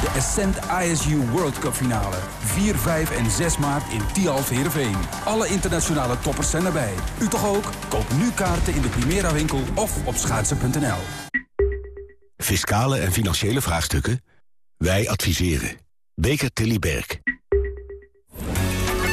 V: De Ascent ISU World Cup finale. 4, 5 en 6 maart in Tialf Heerenveen. Alle internationale toppers zijn erbij. U toch ook? Koop nu kaarten in de Primera winkel of op schaatsen.nl.
U: Fiscale en financiële vraagstukken? Wij adviseren. Beker Tilly Berg.